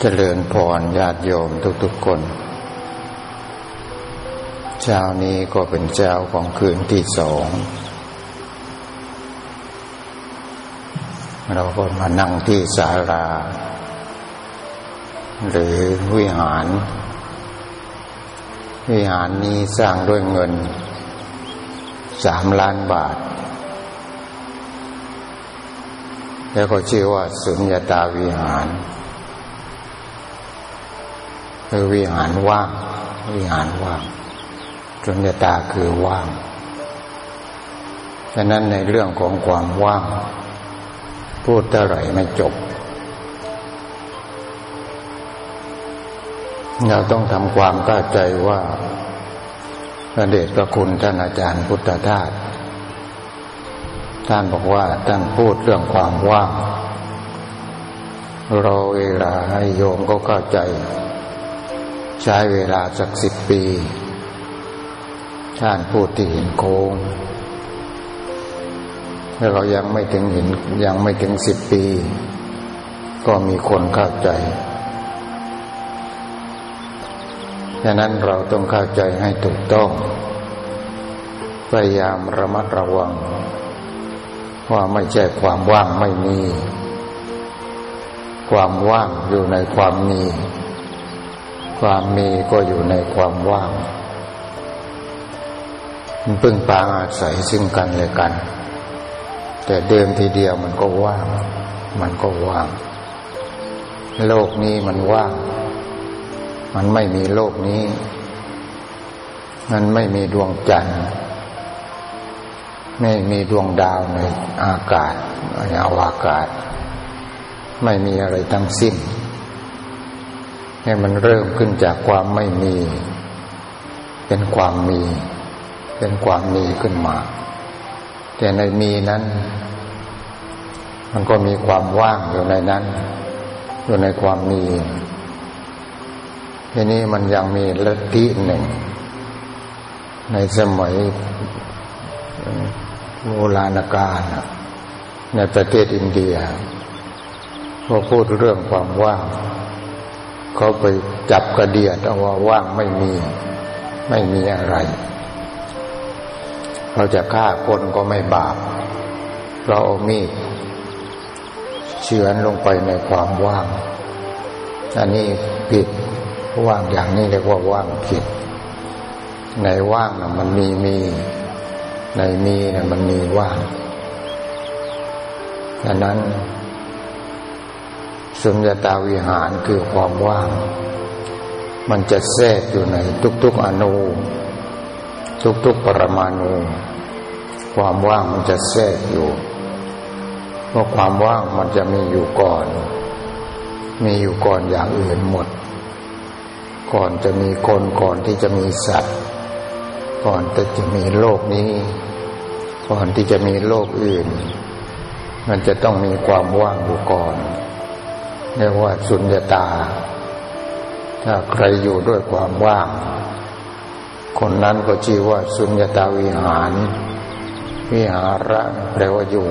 เจริญพรญาติโยมทุกๆคน เช้านี้ก็เป็นเช้าของคืนที่สอง เราก็มานั่งที่ศาลา หรือวิหาร วิหารนี้สร้างด้วยเงินสามล้านบาท แล้วก็ชื่อว่าสุญญาตาวิหารคือวิหารว่าง วิหารว่างสุญญาตาคือว่างฉะนั้นในเรื่องของความว่าง พูดเท่าไหร่ไม่จบ เราต้องทำความเข้าใจว่าพระเดชพระคุณท่านอาจารย์พุทธทาส ท่านบอกว่าท่านพูดเรื่องความว่าง เรอเวลาให้โยมก็เข้าใจ ใช้เวลาสักสิบปีท่านพูดที่ห็นโค้งแล้วเรายังไม่ถึงห็นยังไม่ถึงสิบปี ก็มีคนเข้าใจฉะนั้นเราต้องเข้าใจให้ถูกต้อง พยายามระมัดระวัง ว่าไม่ใช่ความว่างไม่มี ความว่างอยู่ในความมี ความมีก็อยู่ในความว่างมันพึ่งพาอาศัยซึ่งกันและกัน แต่เดิมทีเดียวมันก็ว่าง มันก็ว่าง โลกนี้มันว่าง มันไม่มีโลกนี้ มันไม่มีดวงจันทร์ ไม่มีดวงดาวในอากาศในอวกาศ ไม่มีอะไรทั้งสิ้นให้มันเริ่มขึ้นจากความไม่มี เป็นความมี เป็นความมีขึ้นมา แต่ในมีนั้น มันก็มีความว่างอยู่ในนั้น อยู่ในความมีทีนี้มันยังมีลัทธิหนึ่ง ในสมัย โบราณกาลในประเทศอินเดียพอพูดเรื่องความว่าง เขาไปจับกระเดียดเอาว่าว่างไม่มี ไม่มีอะไร เราจะฆ่าคนก็ไม่บาป เราเอามีดเฉือนลงไปในความว่าง อันนี้ผิดว่างอย่างนี้เรียกว่าว่างผิด ในว่างนะมันมีมี ในมีนะมันมีว่างดังนั้น สุญญตาวิหารคือความว่าง มันจะแทรกอยู่ในทุก ๆอนุทุกๆปรมาณูความว่างมันจะแทรกอยู่เพราะความว่างมันจะมีอยู่ก่อน มีอยู่ก่อนอย่างอื่นหมด ก่อนจะมีคนก่อนที่จะมีสัตว์ ก่อนที่จะมีโลกนี้ ก่อนที่จะมีโลกอื่น มันจะต้องมีความว่างอยู่ก่อนเรียกว่าสุญญตา ถ้าใครอยู่ด้วยความว่าง คนนั้นก็ชื่อว่าสุญญตาวิหาร วิหาระแปลว่าอยู่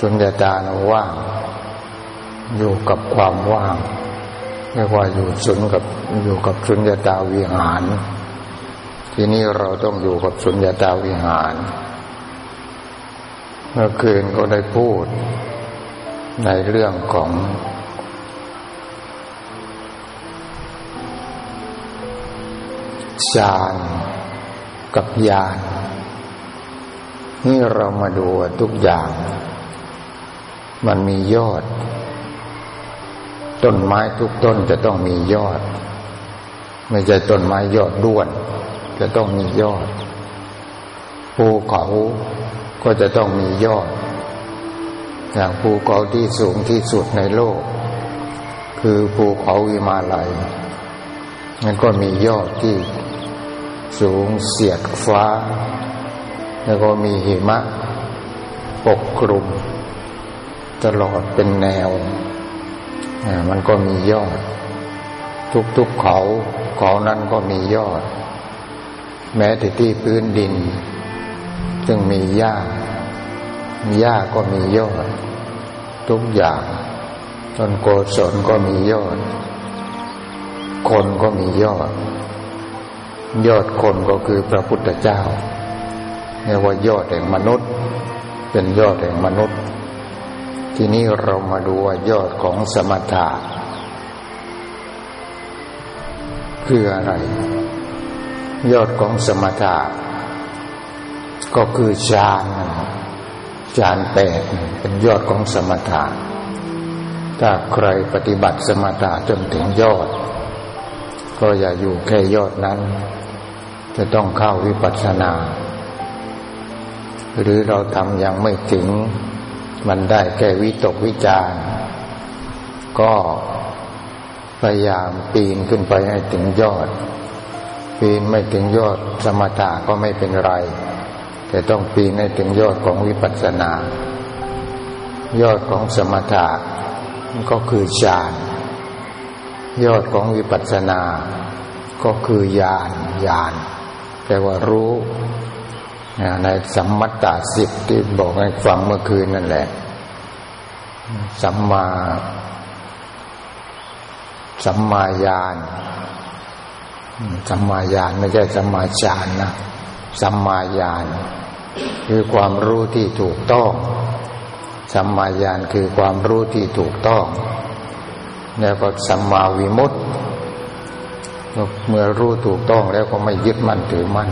สุญญตาว่าง อยู่กับความว่างเรียกว่าอยู่สุนกับอยู่กับสุญญาตาวิหาร ทีนี้เราต้องอยู่กับสุญญาตาวิหาร เมื่อคืนก็ได้พูดในเรื่องของฌานกับญาณนี่เรามาดูทุกอย่าง มันมียอด ต้นไม้ทุกต้นจะต้องมียอด ไม่ใช่ต้นไม้ยอดด้วน จะต้องมียอด ภูเขาก็จะต้องมียอด อย่างภูเขาที่สูงที่สุดในโลก คือภูเขาวิมาลัยมันก็มียอดที่สูงเสียดฟ้า แล้วก็มีหิมะ ปกคลุม ตลอดเป็นแนว มันก็มียอด ทุกๆเขา เขานั้นก็มียอด แม้แต่ที่พื้นดิน ซึ่งมีหญ้าหญ้าก็มียอด ทุกอย่างต้นโกศลก็มียอด คนก็มียอด ยอดคนก็คือพระพุทธเจ้าเรียกว่ายอดแห่งมนุษย์ เป็นยอดแห่งมนุษย์ ทีนี้เรามาดูว่ายอดของสมถะคืออะไร ยอดของสมถะก็คือฌานฌานแปดเป็นยอดของสมถะถ้าใครปฏิบัติสมถะจนถึงยอด ก็อย่าอยู่แค่ยอดนั้น จะต้องเข้าวิปัสสนา หรือเราทำยังไม่ถึง มันได้แค่วิตกวิจารก็พยายามปีนขึ้นไปให้ถึงยอด ปีนไม่ถึงยอดสมถะก็ไม่เป็นไร แต่ต้องปีนให้ถึงยอดของวิปัสสนา ยอดของสมถะก็คือฌานยอดของวิปัสสนา ก็คือญาณญาณแปลว่ารู้ในสัมมัตตาสิบที่บอกให้ฟังเมื่อคืนนั่นแหละ สัมมา สัมมาญาณ สัมมาญาณไม่ใช่สัมมาฌานนะสัมมาญาณคือความรู้ที่ถูกต้องสัมมาญาณคือความรู้ที่ถูกต้อง แล้วก็สัมมาวิมุตติเมื่อรู้ถูกต้องแล้วก็ไม่ยึดมั่นถือมั่น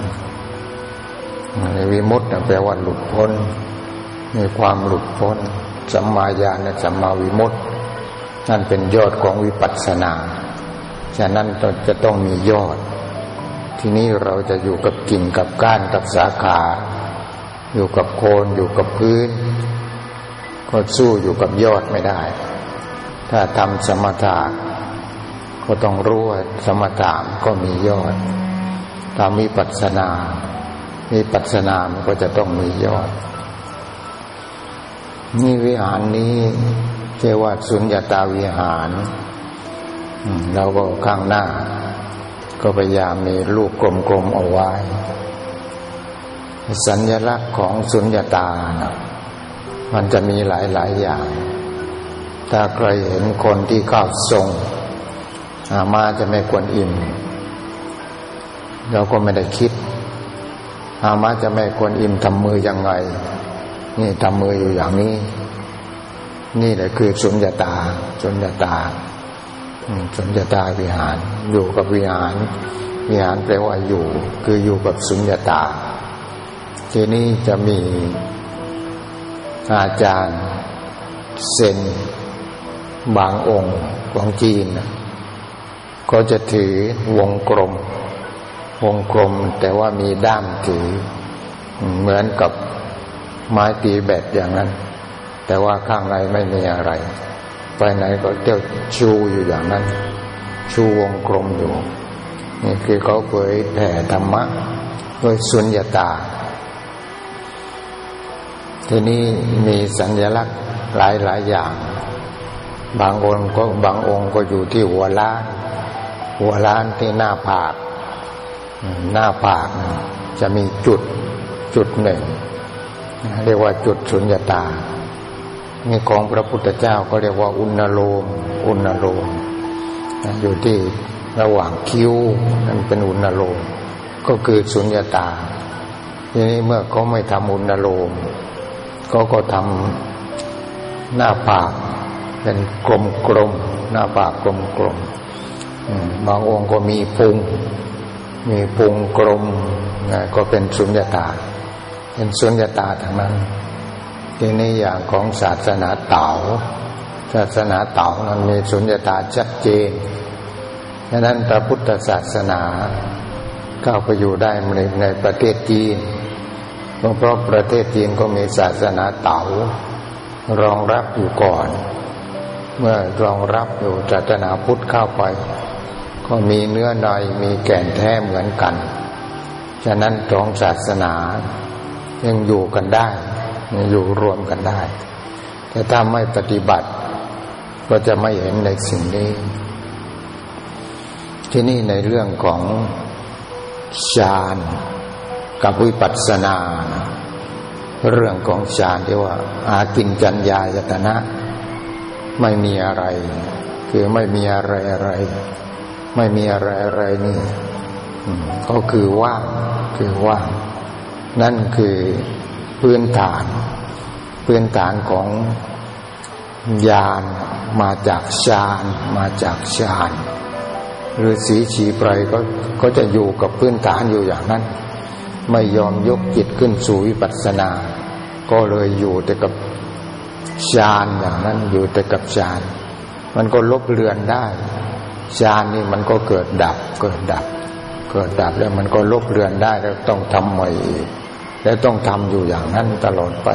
วิมุตติแปลว่าหลุดพ้น มีความหลุดพ้น สัมมาญาณสัมมาวิมุตตินั่นเป็นยอดของวิปัสสนา ฉะนั้นจะต้องมียอด ที่นี้เราจะอยู่กับกิ่งกับก้านกับสาขา อยู่กับโคนอยู่กับพื้น ก็สู้อยู่กับยอดไม่ได้ ถ้าทำสมถะก็ต้องรู้ว่าสมถะก็มียอดทำวิปัสสนามีปัสสนามันก็จะต้องมียอด นี่วิหารนี้เรียกว่าสุญญาตาวิหาร เราก็ข้างหน้า ก็พยายามมีลูกกลมๆเอาไว้ สัญลักษณ์ของสุญญาตานะมันจะมีหลายๆอย่าง ถ้าใครเห็นคนที่เข้าทรงอามาจะไม่ควรอิ่ม เราก็ไม่ได้คิด อามาจะไม่ควรอิ่มทำมือยังไง นี่ทำมืออยู่อย่างนี้ นี่แหละคือสุญญาตา สุญญาตา สุญญตาวิหาร อยู่กับวิหาร วิหารแปลว่าอยู่ คืออยู่กับสุญญตา ทีนี้จะมีอาจารย์เซนบางองค์ของจีนก็จะถือวงกลม วงกลมแต่ว่ามีด้ามถือ เหมือนกับไม้ตีแบตอย่างนั้น แต่ว่าข้างในไม่มีอะไร ไปไหนก็เที่ยวชูอยู่อย่างนั้น ชูวงกลมอยู่ นี่คือเขาเผยแผ่ธรรมะด้วยสุญญาตา ทีนี้มีสัญลักษณ์หลายหลายอย่าง บางองค์ก็บางองค์ก็อยู่ที่หัวล้าน หัวล้านที่หน้าผาก หน้าผากจะมีจุดจุดหนึ่ง เรียกว่าจุดสุญญาตา นี่ของพระพุทธเจ้าก็เรียกว่าอุณโลม อุณโลมอยู่ที่ระหว่างคิ้วนั่นเป็นอุณโลม ก็คือสุญญาตาทีนี้เมื่อเขาไม่ทำอุณโลมก็ก็ทำหน้าปากเป็นกลมกลมหน้าปากกลมกลมบางองค์ก็มีพุง มีพุงกลมก็เป็นสุญญาตา เป็นสุญญาตาทั้งนั้น ทีนี้อย่างของศาสนาเต่าศาสนาเต่านั้นมีสุญญตาชัดเจนดังนั้นพระพุทธศาสนาเข้าไปอยู่ได้ในในประเทศจีนเพราะประเทศจีนก็มีศาสนาเต่ารองรับอยู่ก่อน เมื่อรองรับอยู่ศาสนาพุทธเข้าไป ก็มีเนื้อในมีแก่นแท้เหมือนกัน ฉะนั้นสองศาสนายังอยู่กันได้ อยู่รวมกันได้ แต่ถ้าไม่ปฏิบัติ ก็จะไม่เห็นในสิ่งนี้ ที่นี่ในเรื่องของฌานกับวิปัสสนา เรื่องของฌานที่ว่า อากินจัญญายตนะ ไม่มีอะไร คือไม่มีอะไรอะไร ไม่มีอะไรอะไรนี่ก็คือว่างคือว่างนั่นคือ พื้นฐาน พื้นฐานของญาณมาจากฌานมาจากฌานหรือสีฉีไพรก็ก็จะอยู่กับพื้นฐานอยู่อย่างนั้น ไม่ยอมยกจิตขึ้นสู่วิปัสสนา ก็เลยอยู่แต่กับฌานอย่างนั้นอยู่แต่กับฌาน มันก็ลบเลือนได้ฌานนี่มันก็เกิดดับเกิดดับ เกิดดับแล้วมันก็ลบเลือนได้แล้วต้องทำใหม่อีก และต้องทำอยู่อย่างนั้นตลอดไป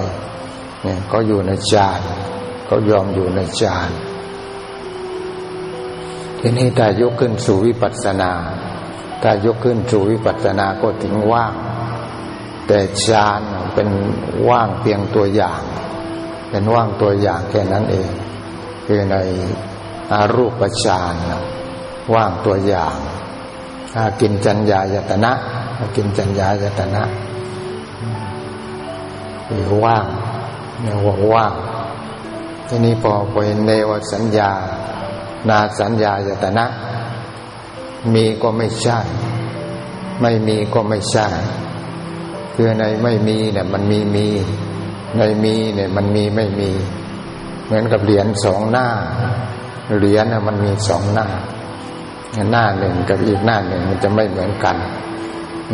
เนี่ยก็อยู่ในฌานก็ยอมอยู่ในฌานทีนี้ถ้ายกขึ้นสู่วิปัสสนาถ้ายกขึ้นสู่วิปัสสนาก็ถึงว่าง แต่ฌานเป็นว่างเพียงตัวอย่าง เป็นว่างตัวอย่างแค่นั้นเอง คือในอารูปฌานว่างตัวอย่างอากินจัญญายตนะอากินจัญญายตนะ คือว่างเนี่ยว่าว่าง ทีนี้พอไปเนวสัญญา นาสัญญายตนะ มีก็ไม่ใช่ ไม่มีก็ไม่ใช่ คือในไม่มีเนี่ยมันมีมี ในมีเนี่ยมันมีไม่มี เหมือนกับเหรียญสองหน้า เหรียญน่ะมันมีสองหน้า หน้าหนึ่งกับอีกหน้าหนึ่งมันจะไม่เหมือนกัน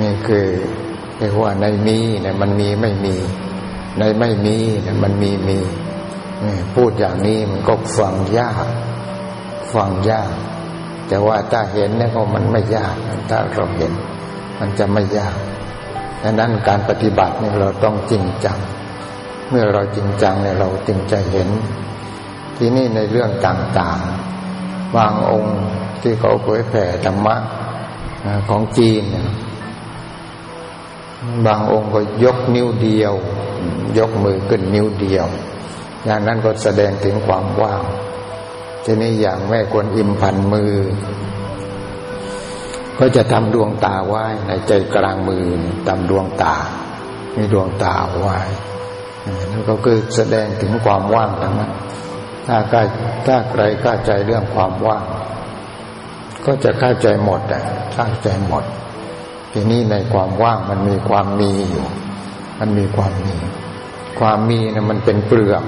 นี่คือเรียกว่าในมีเนี่ยมันมีไม่มี ในไม่มีเนี่ยมันมีมีพูดอย่างนี้มันก็ฟังยาก ฟังยาก แต่ว่าถ้าเห็นเนี่ยก็มันไม่ยาก ถ้าเราเห็น มันจะไม่ยากดังนั้นการปฏิบัติเนี่ยเราต้องจริงจัง เมื่อเราจริงจังเนี่ยเราจึงจะเห็น ที่นี่ในเรื่องต่างๆ บางองค์ที่เขาเผยแผ่ธรรมะของจีน บางองค์ก็ยกนิ้วเดียว ยกมือขึ้นนิ้วเดียว อย่างนั้นก็แสดงถึงความว่างทีนี้อย่างแม่ควรอิมพันมือ ก็จะทำดวงตาไว้ในใจกลางมือทำดวงตา มีดวงตาไว้นั่นก็คือแสดงถึงความว่างทั้งนั้นถ้าใครถ้าใครเข้าใจเรื่องความว่าง ก็จะเข้าใจหมดอะเข้าใจหมด ทีนี้ในความว่างมันมีความมีอยู่ มันมีความมี ความมีนะมันเป็นเปลือก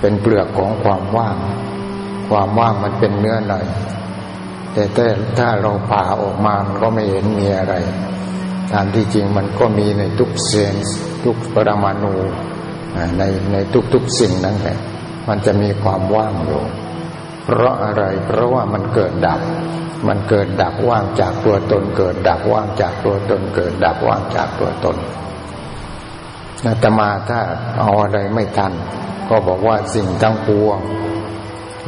เป็นเปลือกของความว่าง ความว่างมันเป็นเนื้อหน่อยแต่ถ้าเราผ่าออกมามันก็ไม่เห็นมีอะไรตามที่จริงมันก็มีในทุกเซนส์ทุกปรมาณูในในทุกๆสิ่งนั่นแหละมันจะมีความว่างอยู่ เพราะอะไร เพราะว่ามันเกิดดับ มันเกิดดับว่างจากตัวตน เกิดดับว่างจากตัวตน เกิดดับว่างจากตัวตน อาตมาถ้าเอาอะไรไม่ทัน ก็บอกว่าสิ่งทั้งปวง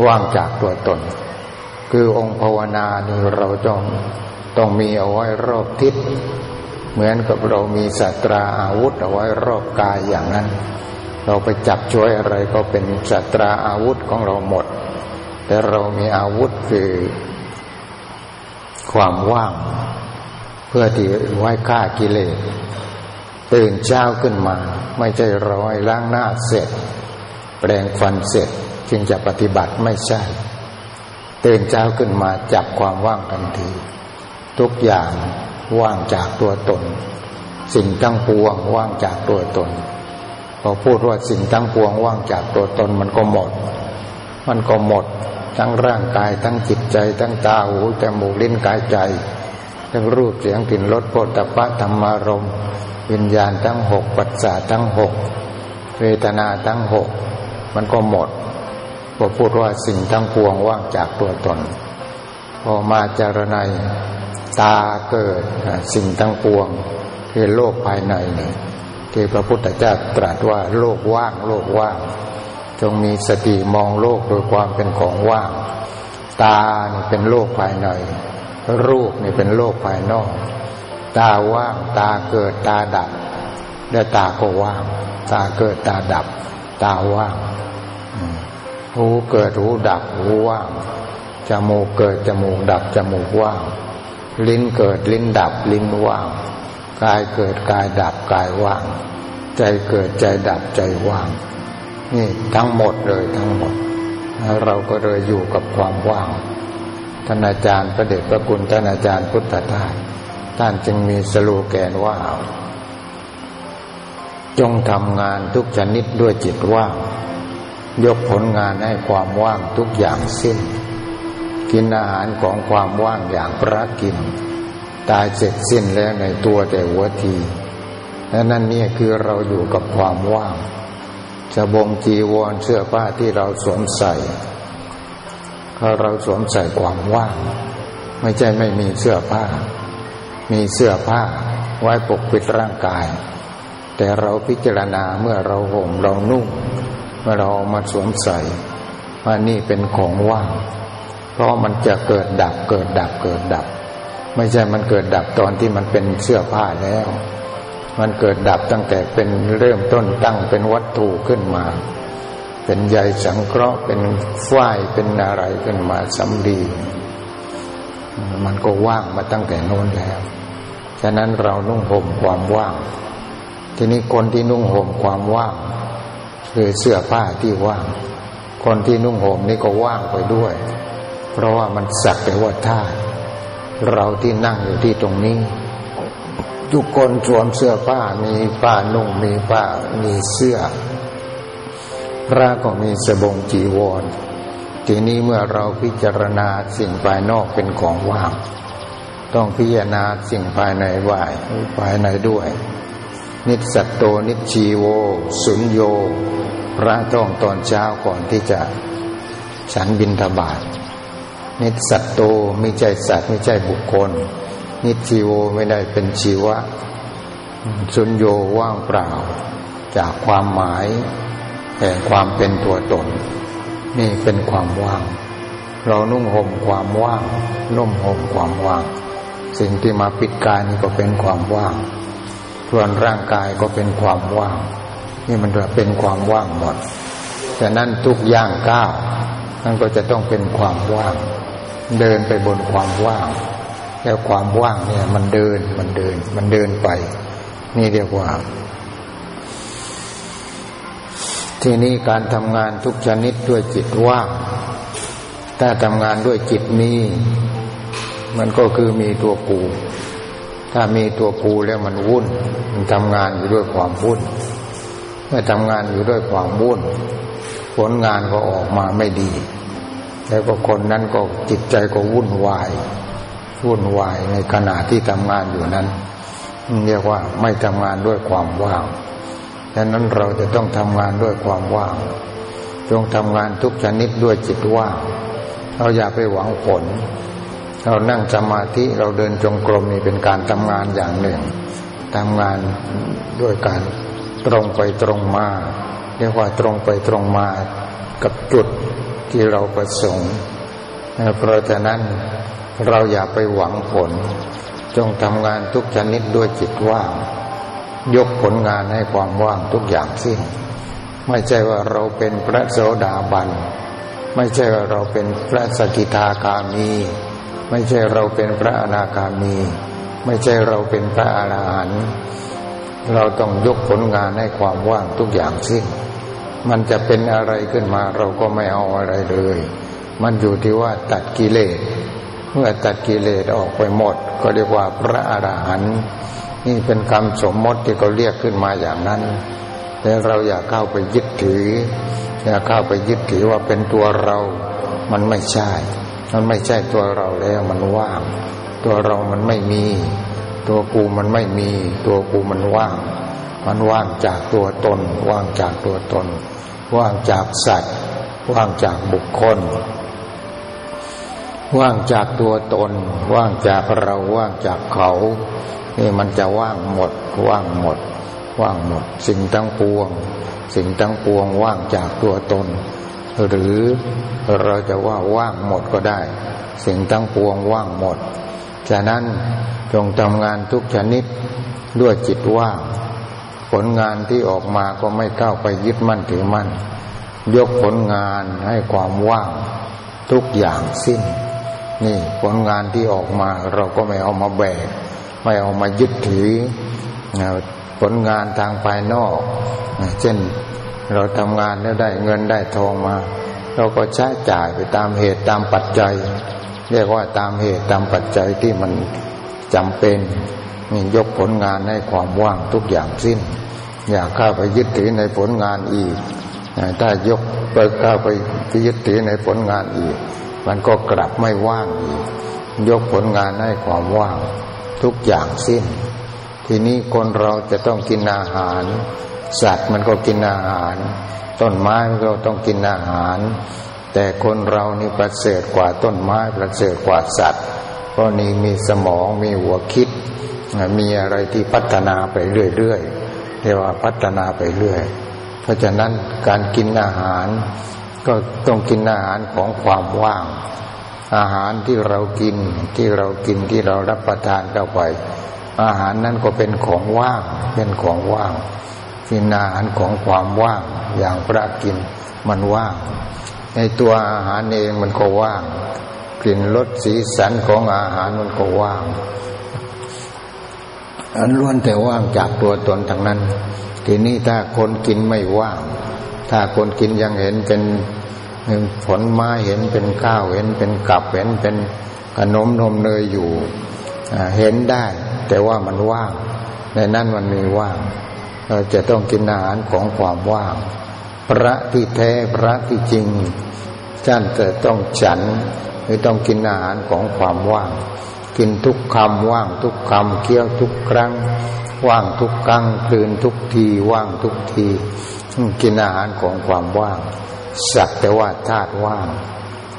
ว่างจากตัวตน คือองค์ภาวนานี่เราต้องต้องมีเอาไว้รอบทิศ เหมือนกับเรามีสัตราอาวุธเอาไว้รอบกายอย่างนั้น เราไปจับช่วยอะไรก็เป็นสัตราอาวุธของเราหมด แต่เรามีอาวุธคือ ความว่าง เพื่อที่ไว้ฆ่ากิเลส ตื่นเช้าขึ้นมา ไม่ใช่ร้อยล้างหน้าเสร็จ แปลงฟันเสร็จจึงจะปฏิบัติไม่ใช่ ตื่นเช้าขึ้นมาจับความว่างทันที ทุกอย่างว่างจากตัวตน สิ่งทั้งปวงว่างจากตัวตนพอพูดว่าสิ่งทั้งปวงว่างจากตัวตนมันก็หมด มันก็หมด ทั้งร่างกายทั้งจิตใจ ทั้งตาหูจมูกลิ้นกายใจ ทั้งรูปเสียงกลิ่นรสโผฏฐัพพะธรรมารม วิญญาณทั้งหกปัจจาทั้งหกเวทนาทั้งหกมันก็หมดพอพูดว่าสิ่งทั้งปวงว่างจากตัวตน พอมาจารณัยตาเกิดสิ่งทั้งปวง คือโลกภายในนี่ที่พระพุทธเจ้าตรัสว่าโลกว่างโลกว่าง จงมีสติมองโลกโดยความเป็นของว่าง ตานี่เป็นโลกภายใน รูปนี่เป็นโลกภายนอก ตาว่างตาเกิดตาดับและตาก็ว่าง ตาเกิดตาดับ ตาว่างหูเกิดหูดับหูว่างจมูกเกิดจมูกดับจมูกว่าง ลิ้นเกิดลิ้นดับลิ้นว่างกายเกิดกายดับกายว่าง ใจใจเกิดใจดับใจว่าง นี่ทั้งหมดเลยทั้งหมด เราก็เลยอยู่กับความว่างท่านอาจารย์พระเดชพระคุณท่านอาจารย์พุทธทาส ท่านจึงมีสโลแกนว่า จงทำงานทุกชนิดด้วยจิตว่าง ยกผลงานให้ความว่างทุกอย่างสิ้น กินอาหารของความว่างอย่างพระกิน ตายเสร็จสิ้นแล้วในตัวแต่หัวทีและนั่นนี่คือเราอยู่กับความว่างจะบงจีวรเสื้อผ้าที่เราสวมใส่ถ้าเราสวมใส่ความว่าง ไม่ใช่ไม่มีเสื้อผ้า มีเสื้อผ้าไว้ปกปิดร่างกาย แต่เราพิจารณาเมื่อเราห่มเรานุ่ง เมื่อเราเอามาสวมใส่ว่านี่เป็นของว่าง เพราะมันจะเกิดดับเกิดดับเกิดดับ ไม่ใช่มันเกิดดับตอนที่มันเป็นเสื้อผ้าแล้ว มันเกิดดับตั้งแต่เป็นเริ่มต้นตั้งเป็นวัตถุขึ้นมาเป็นใยสังเคราะห์เป็นฝ้ายเป็นอะไรขึ้นมาสำลี มันก็ว่างมาตั้งแต่โน้นแล้ว ฉะนั้นเรานุ่งห่มความว่าง ทีนี้คนที่นุ่งห่มความว่างคือเสื้อผ้าที่ว่าง คนที่นุ่งห่มนี่ก็ว่างไปด้วย เพราะว่ามันสักแต่ว่าท่าเราที่นั่งอยู่ที่ตรงนี้ ทุกคนสวมเสื้อผ้ามีผ้านุ่งมีผ้ามีเสื้อ พระก็มีสบงจีวร ทีนี้เมื่อเราพิจารณาสิ่งภายนอกเป็นของว่าง ต้องพิจารณาสิ่งภายในว่ายภายในด้วย นิสัตโตนิชีโว สุญโย พระต้องตอนเช้าก่อนที่จะฉันบินทบาทนิสัตโตไม่ใช่สัตว์ไม่ใช่บุคคล นิชีโวไม่ได้เป็นชีวะ สุญโยว่างเปล่า จากความหมายแห่งความเป็นตัวตน นี่เป็นความว่าง เรานุ่งห่มความว่างนุ่มห่มความว่าง สิ่งที่มาปิดกายนี่ก็เป็นความว่างส่วนร่างกายก็เป็นความว่าง นี่มันจะเป็นความว่างหมดแต่นั้นทุกย่างก้าวนั่นก็จะต้องเป็นความว่าง เดินไปบนความว่าง แล้วความว่างเนี่ยมันเดินมันเดิน มันเดินไป นี่เรียกว่า ทีนี้การทำงานทุกชนิดด้วยจิตว่างถ้าทำงานด้วยจิตนี้ มันก็คือมีตัวกู ถ้ามีตัวกูแล้วมันวุ่น มันทำงานอยู่ด้วยความวุ่น เมื่อทำงานอยู่ด้วยความวุ่น ผลงานก็ออกมาไม่ดี แล้วก็คนนั้นก็จิตใจก็วุ่นวาย วุ่นวายในขณะที่ทำงานอยู่นั้น เรียกว่าไม่ทำงานด้วยความว่าง ดังนั้นเราจะต้องทำงานด้วยความว่างจงทำงานทุกชนิดด้วยจิตว่างเราอย่าไปหวังผล เรานั่งสมาธิเราเดินจงกรมนี่เป็นการทำงานอย่างหนึ่งทำงานด้วยการตรงไปตรงมาเรียกว่าตรงไปตรงมากับจุดที่เราประสงค์เพราะฉะนั้นเราอย่าไปหวังผล จงทำงานทุกชนิดด้วยจิตว่าง ยกผลงานให้ความว่างทุกอย่างสิ้น ไม่ใช่ว่าเราเป็นพระโสดาบัน ไม่ใช่ว่าเราเป็นพระสกิทาคามี ไม่ใช่เราเป็นพระอนาคามี ไม่ใช่เราเป็นพระอรหันต์เราต้องยกผลงานให้ความว่างทุกอย่างสิ้น มันจะเป็นอะไรขึ้นมาเราก็ไม่เอาอะไรเลย มันอยู่ที่ว่าตัดกิเลส เมื่อตัดกิเลสออกไปหมด ก็เรียกว่าพระอรหันต์ นี่เป็นคำสมมติที่เขาเรียกขึ้นมาอย่างนั้นแต่เราอย่าเข้าไปยึดถือ อย่าเข้าไปยึดถือว่าเป็นตัวเรา มันไม่ใช่ มันไม่ใช่ตัวเราแล้วมันว่าง ตัวเรามันไม่มี ตัวกูมันไม่มี ตัวกูมันว่าง มันว่างจากตัวตน ว่างจากตัวตน ว่างจากสัตว์ ว่างจากบุคคล ว่างจากตัวตน ว่างจากเราว่างจากเขา นี่มันจะว่างหมด ว่างหมด ว่างหมด สิ่งทั้งปวง สิ่งทั้งปวงว่างจากตัวตน หรือเราจะว่าว่างหมดก็ได้ สิ่งทั้งปวงว่างหมด ฉะนั้นจงทำงานทุกชนิดด้วยจิตว่าง ผลงานที่ออกมาก็ไม่เข้าไปยึดมั่นถือมั่น ยกผลงานให้ความว่างทุกอย่างสิ้น นี่ผลงานที่ออกมาเราก็ไม่เอามาแบก ไม่เอามายึดถือผลงานทางภายนอก เช่นเราทำงานแล้วได้เงินได้ทองมา เราก็ใช้จ่ายไปตามเหตุตามปัจจัย เรียกว่าตามเหตุตามปัจจัยที่มันจำเป็นนี่ยกผลงานให้ความว่างทุกอย่างสิ้น อย่าเข้าไปยึดถือในผลงานอีกถ้ายกไปเข้าไปยึดถือในผลงานอีก มันก็กลับไม่ว่างอีกยกผลงานให้ความว่าง ทุกอย่างสิ้น ทีนี้คนเราจะต้องกินอาหาร สัตว์มันก็กินอาหาร ต้นไม้มันก็ต้องกินอาหาร แต่คนเรานี่ประเสริฐกว่าต้นไม้ประเสริฐกว่าสัตว์ เพราะนี่มีสมองมีหัวคิด มีอะไรที่พัฒนาไปเรื่อยๆเรียกว่าพัฒนาไปเรื่อย เพราะฉะนั้นการกินอาหาร ก็ต้องกินอาหารของความว่าง อาหารที่เรากินที่เรากินที่เรารับประทานเข้าไป อาหารนั้นก็เป็นของว่าง เป็นของว่าง กินอาหารของความว่าง อย่างพระกินมันว่าง ในตัวอาหารเองมันก็ว่าง กลิ่นรสสีสันของอาหารมันก็ว่างอันล้วนแต่ว่างจากตัวตนทั้งนั้น ทีนี้ถ้าคนกินไม่ว่าง ถ้าคนกินยังเห็นเป็นผลไม้เห็นเป็นข้าวเห็นเป็นกับเห็นเป็นขนมนมเนยอยู่เห็นได้ แต่ว่ามันว่าง ในนั้นมันมีว่าง เราจะต้องกินอาหารของความว่าง พระที่แท้พระที่จริงท่านจะต้องฉันคือต้องกินอาหารของความว่าง กินทุกคำว่างทุกคำเคี้ยวทุกครั้ง ว่างทุกครั้งคลืนทุกทีว่างทุกที กินอาหารของความว่าง สักแต่ว่าธาตุว่าง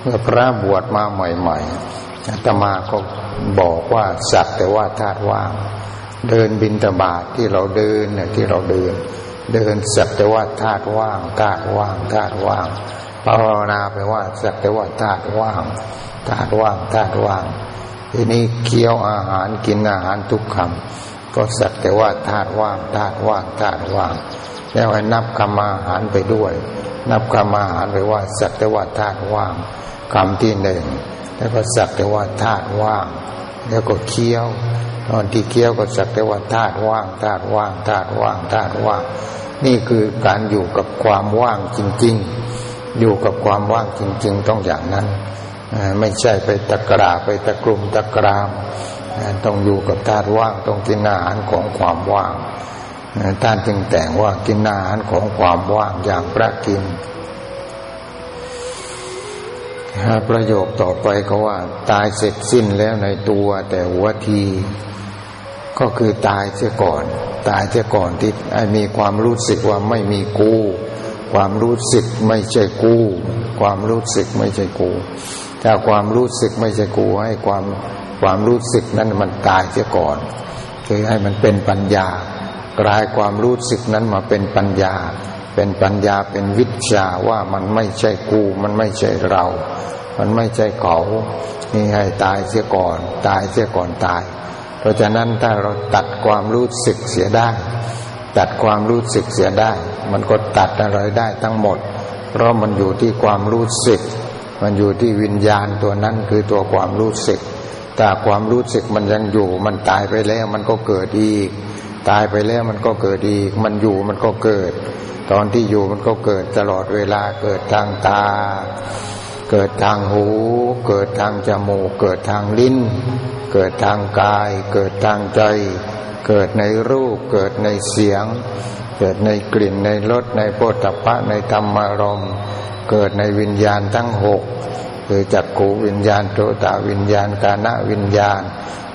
เมื่อพระบวชมาใหม่ๆอาตมาก็บอกว่าสักแต่ว่าธาตุว่าง เดินบินตบาทที่เราเดินเนี่ยที่เราเดิน เดินสักแต่ว่าธาตุว่างธาตุว่างธาตุว่างภาวนาไปว่าสักแต่ว่าธาตุว่างธาตุว่างธาตุว่าง ทีนี้เคี้ยวอาหารกินอาหารทุกคำก็สักแต่ว่าธาตุว่างธาตุว่างธาตุว่าง แล้วให้นับคำอาหารไปด้วย นับคำอาหารไปว่าสักแต่ว่าธาตุว่างคำที่หนึ่งแล้วก็สักแต่ว่าธาตุว่าง แล้วก็เคี้ยว ตอนที่เคี้ยวก็สักแต่ว่าธาตุว่างธาตุว่างธาตุว่างธาตุว่าง นี่คือการอยู่กับความว่างจริง ๆ อยู่กับความว่างจริง ๆ ต้องอย่างนั้น ไม่ใช่ไปตะกราไปตะกลุมตะกราม ต้องอยู่กับธาตุว่างต้องกินอาหารของความว่าง ท่านจึงแต่งว่ากินอาหารของความว่างอย่างพระกินประโยคต่อไปก็ว่า ตายเสร็จสิ้นแล้วในตัวแต่หัวที ก็คือตายเสียก่อน ตายเสียก่อนที่มีความรู้สึกว่าไม่มีกูความรู้สึกไม่ใช่กูความรู้สึกไม่ใช่กูถ้าความรู้สึกไม่ใช่กูให้ความความรู้สึกนั้นมันตายเสียก่อนคือให้มันเป็นปัญญา กลายความรู้สึกนั้นมาเป็นปัญญา เป็นปัญญาเป็นวิชาว่ามันไม่ใช่กูมันไม่ใช่เรา มันไม่ใช่เขานี่ให้ตายเสียก่อน ตายเสียก่อนตาย เพราะฉะนั้นถ้าเราตัดความรู้สึกเสียได้ ตัดความรู้สึกเสียได้ มันก็ตัดอะไรได้ทั้งหมด เพราะมันอยู่ที่ความรู้สึก มันอยู่ที่วิญญาณตัวนั้นคือตัวความรู้สึกถ้าความรู้สึกมันยังอยู่ มันตายไปแล้วมันก็เกิดอีก ตายไปแล้วมันก็เกิดอีก มันอยู่มันก็เกิด ตอนที่อยู่มันก็เกิดตลอดเวลาเกิดทางตา เกิดทางหู เกิดทางจมูก เกิดทางลิ้น เกิดทางกาย เกิดทางใจ เกิดในรูป เกิดในเสียง เกิดในกลิ่นในรสในโพธพะในธรรมารมเกิดในวิญญาณทั้งหกคือจักขูวิญญาณโตตาวิญญาณกานะวิญญาณ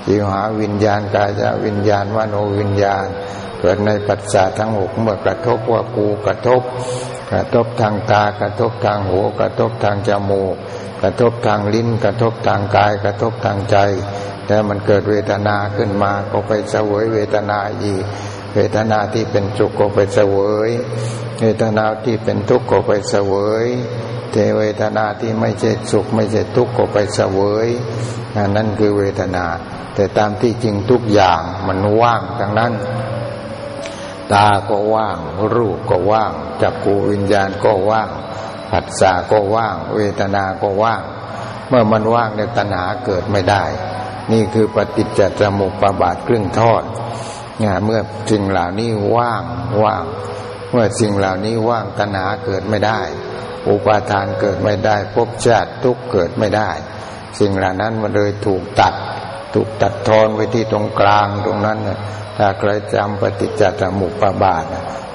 จิวหาวิญญาณกายวิญญาณวโนวิญญาณ เกิดในปัจจาทั้งหกเมื่อกระทบว่ากูกระทบ กระทบทางตากระทบทางหูกระทบทางจมูก กระทบทางลิ้น กระทบทางกาย กระทบทางใจแต่มันเกิดเวทนาขึ้นมาก็ไปเสวยเวทนาอีก เวทนาที่เป็นสุขก็ไปเสวย เวทนาที่เป็นทุกข์ก็ไปเสวยเทเวทนาที่ไม่ใช่สุขไม่ใช่ทุกข์ก็ไปเสวย นั่นคือเวทนา แต่ตามที่จริงทุกอย่างมันว่างทั้งนั้น ตาก็ว่าง รูปก็ว่างจักกูวิญญาณก็ว่างผัสสะก็ว่าง เวทนาก็ว่าง เมื่อมันว่างในตัณหาเกิดไม่ได้ นี่คือปฏิจจสมุปบาทครึ่งทอดเนี่ยเมื่อสิ่งเหล่านี้ว่างว่าง เมื่อสิ่งเหล่านี้ว่างตัณหาเกิดไม่ได้ อุปาทานเกิดไม่ได้ภพชาติทุกเกิดไม่ได้ สิ่งเหล่านั้นมันเลยถูกตัด ถูกตัดทอนไว้ที่ตรงกลางตรงนั้นถ้าใครจำปฏิจจสมุปบาท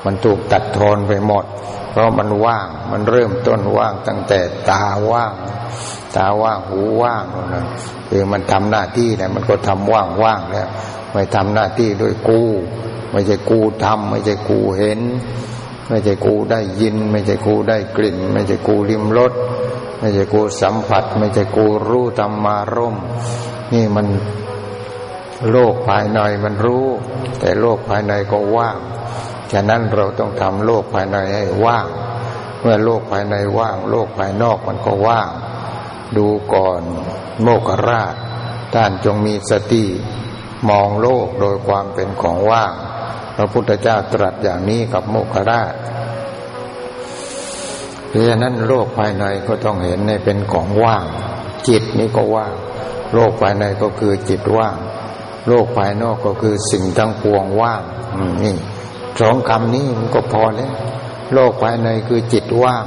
มันถูกตัดทอนไปหมด เพราะมันว่าง มันเริ่มต้นว่างตั้งแต่ตาว่าง ตาว่างหูว่างนั่นคือมันทำหน้าที่นี่มันก็ทำว่างว่างแล้วไม่ทำหน้าที่โดยกู ไม่ใช่กูทำไม่ใช่กูเห็น ไม่ใช่กูได้ยิน ไม่ใช่กูได้กลิ่น ไม่ใช่กูริมรสไม่ใช่กูสัมผัส ไม่ใช่กูรู้ธรรมารมนี่มันโลกภายในมันรู้ แต่โลกภายในก็ว่างฉะนั้นเราต้องทำโลกภายในให้ว่าง เมื่อโลกภายในว่าง โลกภายนอกมันก็ว่าง ดูก่อนโมกราชท่านจงมีสติมองโลกโดยความเป็นของว่าง พระพุทธเจ้าตรัสอย่างนี้กับโมกราชเพราะฉะนั้นโลกภายในก็ต้องเห็นในเป็นของว่าง จิตนี้ก็ว่าง โลกภายในก็คือจิตว่าง โลกภายนอกก็คือสิ่งทั้งปวงว่างนี่สองคำนี้มันก็พอแล้วโลกภายในคือจิตว่าง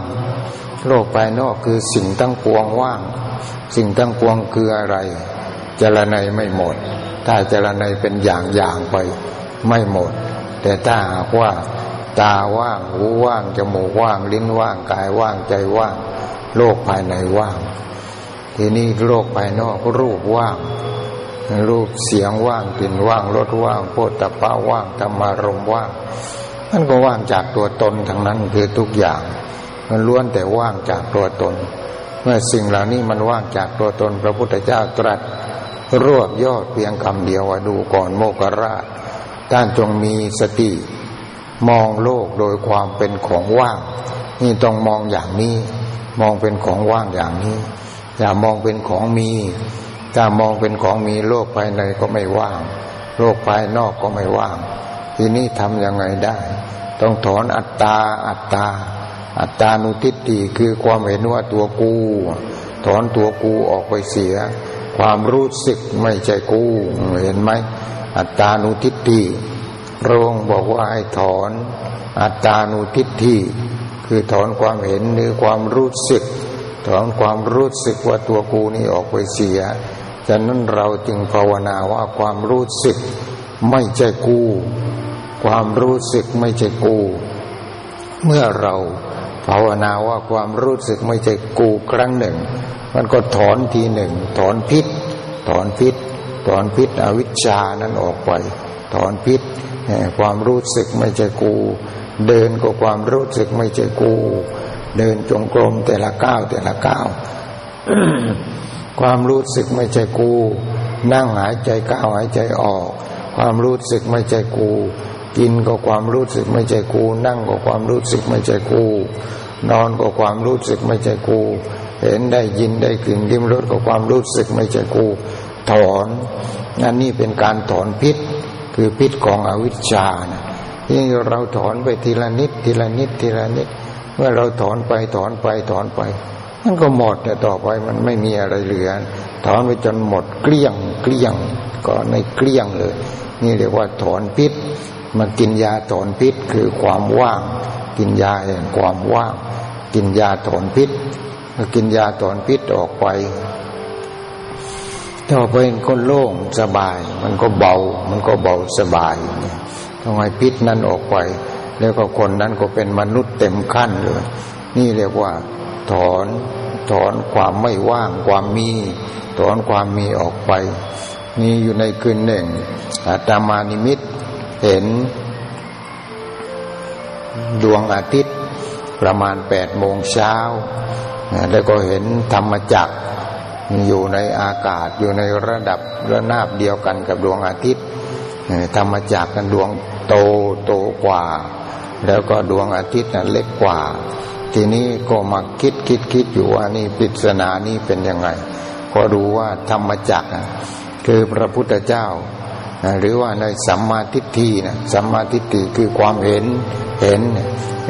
โลกภายนอกคือสิ่งทั้งปวงว่าง สิ่งทั้งปวงคืออะไรจรณัยไม่หมด ถ้าจรณัยเป็นอย่างอย่างไปไม่หมด แต่ถ้าหากว่า ตาว่างหูว่างจมูกว่าง ลิ้นว่างกายว่างใจว่าง โลกภายในว่าง ทีนี้โลกภายนอกรูปว่าง รูปเสียงว่างกลิ่นว่างรสว่างโพธปะว่างธรรมารมว่างมันก็ว่างจากตัวตนทั้งนั้นคือทุกอย่าง มันล้วนแต่ว่างจากตัวตน เมื่อสิ่งเหล่านี้มันว่างจากตัวตนพระพุทธเจ้าตรัสรวบยอดเพียงคำเดียวว่าดูก่อนโมกราช ท่านจงมีสติ มองโลกโดยความเป็นของว่าง นี่ต้องมองอย่างนี้ มองเป็นของว่างอย่างนี้ อย่ามองเป็นของมี ถ้ามองเป็นของมีโลกภายในก็ไม่ว่าง โลกภายนอกก็ไม่ว่าง ทีนี้ทำยังไงได้ ต้องถอนอัตตาอัตตา อัตตานุทิฏฐิคือความเห็นว่าตัวกูถอนตัวกูออกไปเสีย ความรู้สึกไม่ใช่กูเห็นไหม อัตตานุทิฏฐิพระองค์บอกว่าให้ถอน อัตตานุทิฏฐิคือถอนความเห็นหรือความรู้สึก ถอนความรู้สึกว่าตัวกูนี่ออกไปเสียฉะนั้นเราจึงภาวนาว่าความรู้สึกไม่ใช่กู ความรู้สึกไม่ใช่กู เมื่อเราภาวนาว่าความรู้สึกไม่ใช่กูครั้งหนึ่ง มันก็ถอนทีหนึ่ง ถอนพิษ ถอนพิษ ถอนพิษอวิชชานั้นออกไป ถอนพิษความรู้สึกไม่ใช่กู เดินก็ความรู้สึกไม่ใช่กู เดินจงกรมแต่ละก้าวแต่ละก้าวความรู้สึกไม่ใช่กู นั่งหายใจเข้าวหายใจออก ความรู้สึกไม่ใช่กู กินก็ความรู้สึกไม่ใช่กู นั่งก็ความรู้สึกไม่ใช่กู นอนก็ความรู้สึกไม่ใช่กู เห็นได้ยินได้กลิ่นดิ้มรสก็ความรู้สึกไม่ใช่กู ถอนนั่นนี่เป็นการถอนพิษ คือพิษของอวิชชานะที่เราถอนไปทีละนิด ทีละนิดทีละนิด เมื่อเราถอนไปถอนไปถอนไป มันก็หมดแต่ต่อไปมันไม่มีอะไรเหลือ ถอนไปจนหมดเกลี้ยงเกลี้ยงก็ในเกลี้ยงเลย นี่เรียกว่าถอนพิษมากินยาถอนพิษคือความว่าง กินยาแห่งความว่าง กินยาถอนพิษเมื่อกินยาถอนพิษออกไป ต่อไปก็โล่งสบาย มันก็เบา มันก็เบาสบายต้องให้พิษนั้นออกไป แล้วก็คนนั้นก็เป็นมนุษย์เต็มขั้นเลย นี่เรียกว่า ถอนถอนความไม่ว่างความมี ถอนความมีออกไป มีอยู่ในคืนหนึ่งอาตมานิมิตเห็น ดวงอาทิตย์ประมาณแปดโมงเช้า แล้วก็เห็นธรรมจักร อยู่ในอากาศอยู่ในระดับระนาบเดียวกันกับดวงอาทิตย์ธรรมจักรกันดวงโตโตกว่า แล้วก็ดวงอาทิตย์นั้นเล็กกว่า ทีนี้ก็มาคิดคิดคิดอยู่ว่านี่ปริศนานี้เป็นยังไง ก็รู้ว่าธรรมจักรคือพระพุทธเจ้า หรือว่าในสัมมาทิฏฐินะสัมมาทิฏฐิคือความเห็นเห็น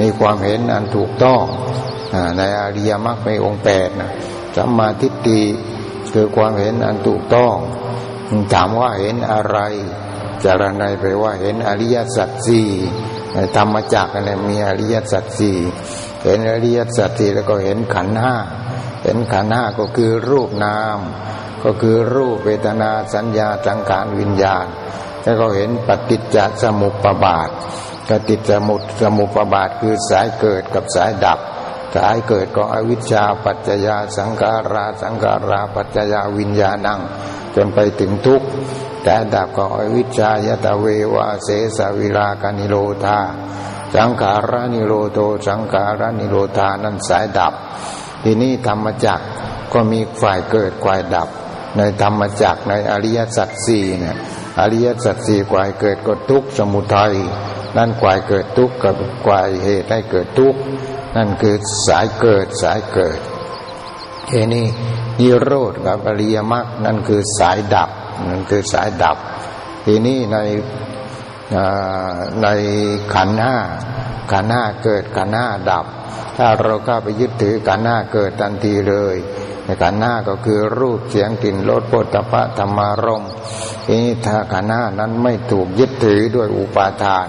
มีความเห็นอันถูกต้องในอริยมรรคในองค์แปดนะ สัมมาทิฏฐิคือความเห็นอันถูกต้องถามว่าเห็นอะไรจารณัยไปว่าเห็นอริยสัจสี่ธรรมจักอะไรมีอริยสัจสี่เห็นอริยสัจสี่แล้วก็เห็นขันห้าเห็นขันห้าก็คือรูปนาม ก็คือรูปเวทนาสัญญาสังขารวิญญาณ แล้วก็เห็นปฏิจจสมุปบาทปฏิจจสมุสมุปบาทคือสายเกิดกับสายดับ สายเกิดของอวิชชาปัจจยาสังการาสังการาปัจจยาวิญญาณัง จนไปถึงทุกข์แต่ดับของอวิชชายตะเววาเสสวิรากานิโรธาสังขารานิโรโตสังขารานิโรธานั้นสายดับ ทีนี้ธรรมจักก็มีฝ่ายเกิดฝ่ายดับ ในธรรมจักในอริยสัจสี่เนี่ยอริยสัจสี่ฝ่ายเกิดก็ทุกข์สมุทัย นั่นฝ่ายเกิดทุกข์กับฝ่ายเหตุให้เกิดทุกข์นั่นคือสายเกิดสายเกิดเอนี่นิโรธกับอริยมรรคนั่นคือสายดับนั่นคือสายดับทีนี้ในในขันห้าขันห้าเกิดขันห้าดับ ถ้าเราเข้าไปยึดถือขันห้าเกิดทันทีเลยในขันห้าก็คือรูปเสียงกลิ่นรสโผฏฐะธรรมารมทีนี้ถ้าขันห้านั้นไม่ถูกยึดถือด้วยอุปาทาน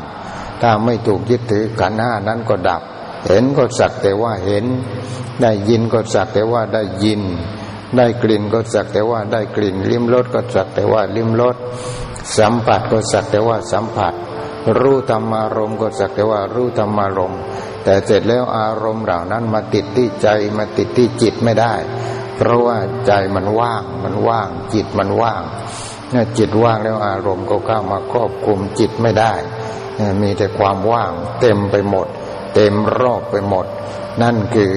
ถ้าไม่ถูกยึดถือขันห้านั้นก็ดับ เห็นก็สักแต่ว่าเห็น ได้ยินก็สักแต่ว่าได้ยิน ได้กลิ่นก็สักแต่ว่าได้กลิ่น ลิ้มรสก็สักแต่ว่าลิ้มรสสัมผัสก็สักแต่ว่าสัมผัส รู้ธรรมารมก็สักแต่ว่ารู้ธรรมารมแต่เสร็จแล้วอารมณ์เหล่านั้นมาติดที่ใจมาติดที่จิตไม่ได้ เพราะว่าใจมันว่างมันว่าง จิตมันว่างเนี่ยจิตว่างแล้วอารมณ์ก็เข้ามาครอบคุมจิตไม่ได้ มีแต่ความว่างเต็มไปหมด เต็มรอบไปหมด นั่นคือ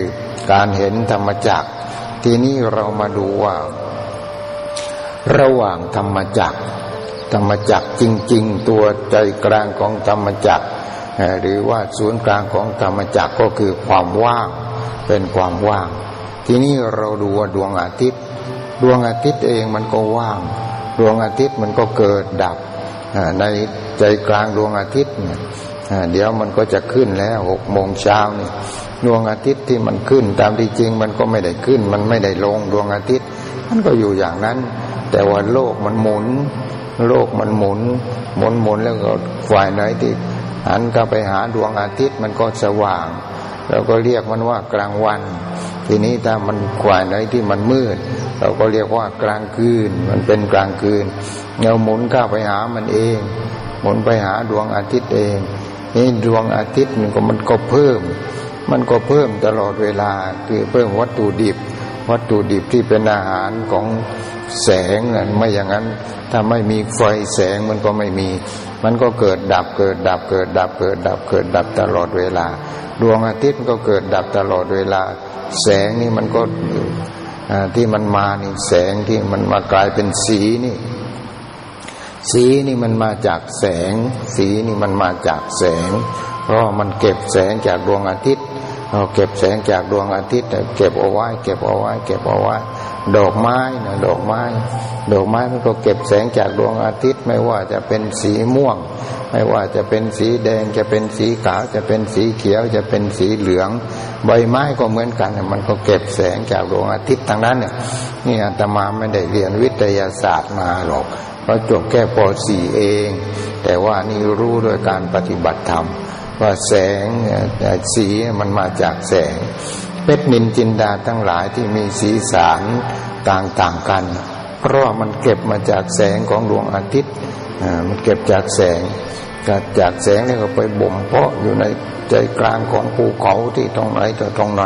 การเห็นธรรมจักทีนี้เรามาดูว่า ระหว่างธรรมจักธรรมจักจริง ๆ ตัวใจกลางของธรรมจักหรือว่าศูนย์กลางของธรรมจักก็คือความว่าง เป็นความว่าง ทีนี้เราดูว่าดวงอาทิตย์ ดวงอาทิตย์เองมันก็ว่าง ดวงอาทิตย์มันก็เกิดดับ ในใจกลางดวงอาทิตย์เนี่ยเดี๋ยวมันก็จะขึ้นแล้วหกโมงเช้านี่ดวงอาทิตย์ที่มันขึ้น ตามที่จริงมันก็ไม่ได้ขึ้น มันไม่ได้ลงดวงอาทิตย์ มันก็อยู่อย่างนั้น แต่ว่าโลกมันหมุน โลกมันหมุน หมุนหมุนแล้วก็ฝ่ายไหนที่หันก็ไปหาดวงอาทิตย์มันก็สว่างเราก็เรียกมันว่ากลางวัน ทีนี้ถ้ามันฝ่ายไหนที่มันมืด เราก็เรียกว่ากลางคืน มันเป็นกลางคืนเราหมุนเข้าไปหามันเอง หมุนไปหาดวงอาทิตย์เอง นี่ดวงอาทิตย์มันก็มันก็เพิ่ม มันก็เพิ่มตลอดเวลา คือเพิ่มวัตถุดิบ วัตถุดิบที่เป็นอาหารของแสงไม่อย่างนั้น ถ้าไม่มีไฟแสงมันก็ไม่มี มันก็เกิดดับเกิดดับเกิดดับเกิดดับเกิดดับตลอดเวลา ดวงอาทิตย์ก็เกิดดับตลอดเวลา แสงนี่มันก็ ที่มันมานี่แสงที่มันมากลายเป็นสีนี่ สีนี่มันมาจากแสง สีนี่มันมาจากแสง เพราะมันเก็บแสงจากดวงอาทิตย์เราเก็บแสงจากดวงอาทิตย์ เก็บเอาไว้ เก็บเอาไว้ เก็บเอาไว้ ดอกไม้นะดอกไม้ ดอกไม้มันก็เก็บแสงจากดวงอาทิตย์ ไม่ว่าจะเป็นสีม่วง ไม่ว่าจะเป็นสีแดงจะเป็นสีขาวจะเป็นสีเขียวจะเป็นสีเหลือง ใบไม้ก็เหมือนกันมันก็เก็บแสงจากดวงอาทิตย์ทางนั้นเนี่ยนี่อาตมาไม่ได้เรียนวิทยาศาสตร์มาหรอกเราจบแค่ป .4 เอง แต่ว่านี่รู้โดยการปฏิบัติธรรมว่าแสงสีมันมาจากแสง เพชรนินจินดาทั้งหลายที่มีสีสารต่างๆกัน เพราะว่ามันเก็บมาจากแสงของดวงอาทิตย์มันเก็บจากแสงจากแสงนี่ก็ไปบ่มเพาะอยู่ในใจกลางของภูเขาที่ตรงไหนต่อตรงไหน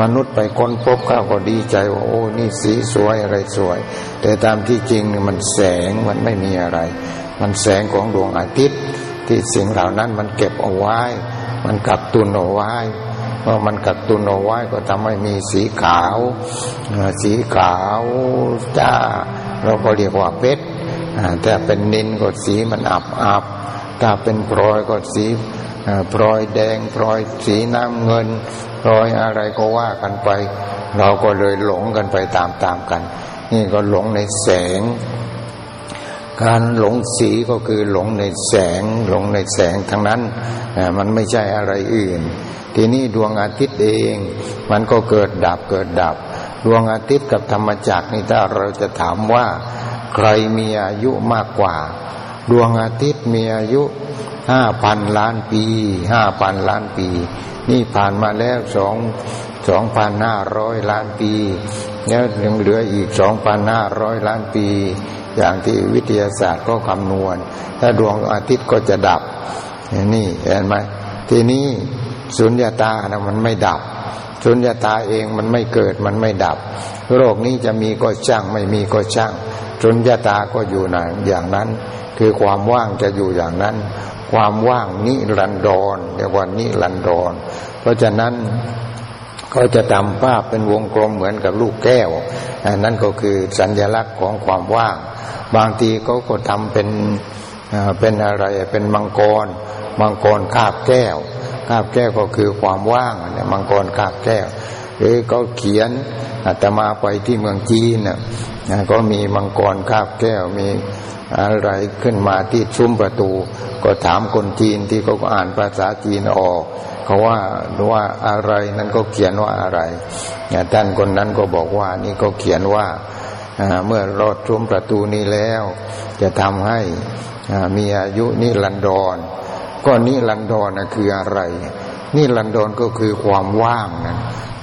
มนุษย์ไปค้นพบข้าก็ดีใจว่าโอ้นี่สีสวยอะไรสวย แต่ตามที่จริงมันแสงมันไม่มีอะไร มันแสงของดวงอาทิตย์ ที่สิ่งเหล่านั้นมันเก็บเอาไว้ มันกักตุนเอาไว้ เมื่อมันกักตุนเอาไว้ก็ทำให้มีสีขาว สีขาวจ้า เราก็เรียกว่าเพชรแต่เป็นนินก็สีมันอับอับถ้าเป็นพลอยก็สีพลอยแดงพลอยสีน้ำเงินพลอยอะไรก็ว่ากันไป เราก็เลยหลงกันไปตามๆกัน นี่ก็หลงในแสง การหลงสีก็คือหลงในแสง หลงในแสงทั้งนั้นมันไม่ใช่อะไรอื่น ทีนี้ดวงอาทิตย์เอง มันก็เกิดดับเกิดดับ ดวงอาทิตย์กับธรรมจักรนี่ถ้าเราจะถามว่า ใครมีอายุมากกว่า ดวงอาทิตย์มีอายุห้าพันล้านปีห้าพันล้านปี นี่ผ่านมาแล้วสองสองพันห้าร้อยล้านปีแล้วยังเหลืออีกสองพันห้าร้อยล้านปี อย่างที่วิทยาศาสตร์ก็คำนวณ ถ้าดวงอาทิตย์ก็จะดับ นี่เห็นไหมทีนี้สุญญาตานะมันไม่ดับ สุญญาตาเองมันไม่เกิดมันไม่ดับ โรคนี้จะมีก็ช่างไม่มีก็ช่าง สุญญาตาก็อยู่นอย่างนั้น คือความว่างจะอยู่อย่างนั้น ความว่างนิรันดรเรียกว่านิรันดร เพราะฉะนั้น เขาจะทำภาพเป็นวงกลมเหมือนกับลูกแก้ว นั่นก็คือสัญลักษณ์ของความว่าง บางทีเขาก็ทำเป็นเป็นอะไรเป็นมังกร มังกรคาบแก้ว คาบแก้วก็คือความว่างเนี่ยมังกรคาบแก้ว หรือเขาเขียนอาตมาไปที่เมืองจีนน่ะก็มีมังกรคาบแก้วมีอะไรขึ้นมาที่ซุ้มประตู ก็ถามคนจีนที่เขาก็อ่านภาษาจีนออก เขาว่าว่าอะไรนั้นก็เขียนว่าอะไรท่านคนนั้นก็บอกว่านี่ก็เขียนว่าเมื่อรอดซุ้มประตูนี้แล้ว จะทำให้มีอายุนิรันดรก็นิรันดรนะคืออะไรนิรันดรก็คือความว่างนะ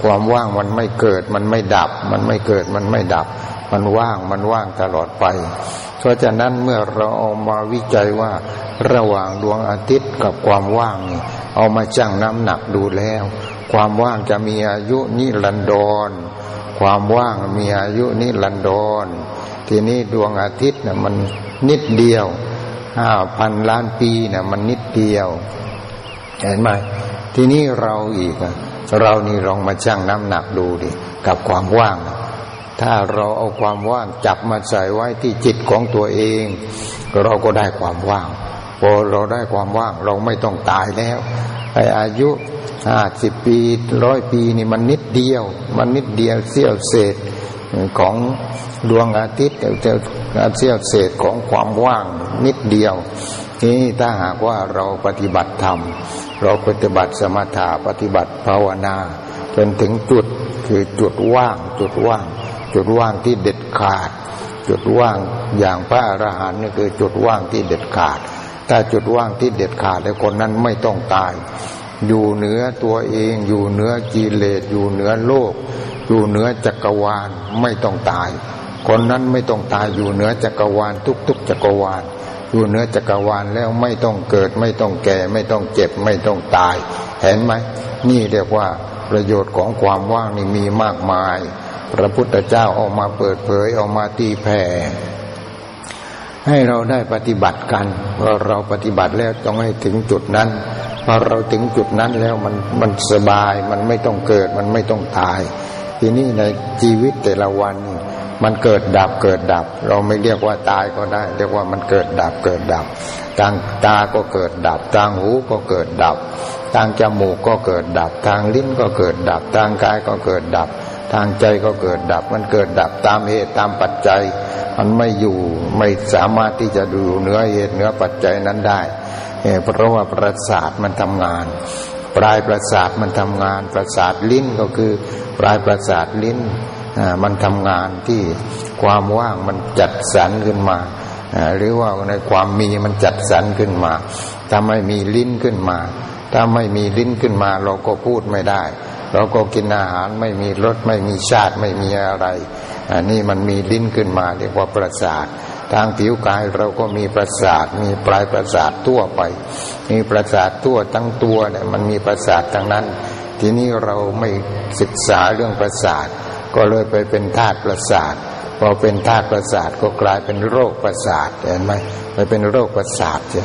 ความว่างมันไม่เกิดมันไม่ดับ มันไม่เกิดมันไม่ดับ มันว่างมันว่างตลอดไป ราะฉะนั้นเมื่อเราเอามาวิจัยว่า ระหว่างดวงอาทิตย์กับความว่างนี่เอามาชั่งน้ำหนักดูแล้ว ความว่างจะมีอายุนิรันดร ความว่างมีอายุนิรันดร ทีนี้ดวงอาทิตย์น่ะมันนิดเดียวห้าพันล้านปีนะ่ะมันนิดเดียว เห็นไหมทีนี้เราอีกเรานี่ลองมาชั่งน้ำหนักดูดิกับความว่าง ถ้าเราเอาความว่างจับมาใส่ไว้ที่จิตของตัวเอง เราก็ได้ความว่างพอเราได้ความว่างเราไม่ต้องตายแล้วไออายุห้าสิบปีร้อยปีนี่มันนิดเดียว มันนิดเดียวเสี้ยวเศษของดวงอาทิตย์จะเสี้ยวเศษของความว่างนิดเดียวนี่ถ้าหากว่าเราปฏิบัติธรรม เราปฏิบัติสมถะปฏิบัติภาวนา จนถึงจุดคือจุดว่างจุดว่าง จุดว่างที่เด็ดขาด จุดว่างอย่างพระอรหันต์นี่คือจุดว่างที่เด็ดขาด ถ้าจุดว่างที่เด็ดขาดแล้วคนนั้นไม่ต้องตาย อยู่เหนือตัวเองอยู่เหนือกิเลสอยู่เหนือโลก อยู่เหนือจักรวาลไม่ต้องตาย คนนั้นไม่ต้องตายอยู่เหนือจักรวาลทุก ๆ จักรวาลอยู่เหนือจักรวาลแล้วไม่ต้องเกิดไม่ต้องแก่ ไม่ต้องเจ็บไม่ต้องตาย เห็นไหมนี่เรียกว่าประโยชน์ของความว่างนี่มีมากมาย พระพุทธเจ้าออกมาเปิดเผยออกมาตีแผ่ให้เราได้ปฏิบัติกันว่าเราปฏิบัติแล้วต้องให้ถึงจุดนั้นพอเราถึงจุดนั้นแล้วมันมันสบายมันไม่ต้องเกิดมันไม่ต้องตาย ทีนี้ในชีวิตแต่ละวันมันเกิดดับเกิดดับ เราไม่เรียกว่าตายก็ได้ เรียกว่ามันเกิดดับเกิดดับทางตาก็เกิดดับทางหูก็เกิดดับทางจมูกก็เกิดดับ ทางลิ้นก็เกิดดับ ทางกายก็เกิดดับ ทางใจก็เกิดดับ มันเกิดดับตามเหตุตามปัจจัย มันไม่อยู่ไม่สามารถที่จะดูเนื้อเหตุเนื้อปัจจัยนั้นได้เพราะว่าประสาทมันทำงาน ปลายประสาทมันทำงาน ประสาทลิ้นก็คือ ปลายประสาทลิ้นมันทำงานที่ความว่างมันจัดสรรขึ้นมาหรือว่าในความมีมันจัดสรรขึ้นมา ถ้าไม่มีลิ้นขึ้นมา ถ้าไม่มีลิ้นขึ้นมาเราก็พูดไม่ได้ เราก็กินอาหารไม่มีรสไม่มีชาติไม่มีอะไร อันนี้มันมีลิ้นขึ้นมาเรียกว่าประสาท ทางผิวกายเราก็มีประสาท มีปลายประสาททั่วไป มีประสาททั่วทั้งตัวเนี่ยมันมีประสาททั้งนั้น ทีนี้เราไม่ศึกษาเรื่องประสาท ก็เลยไปเป็นธาตุประสาทพอเป็นธาตุประสาทก็กลายเป็นโรคประสาทเห็นไหมไปเป็นโรคประสาทเจ้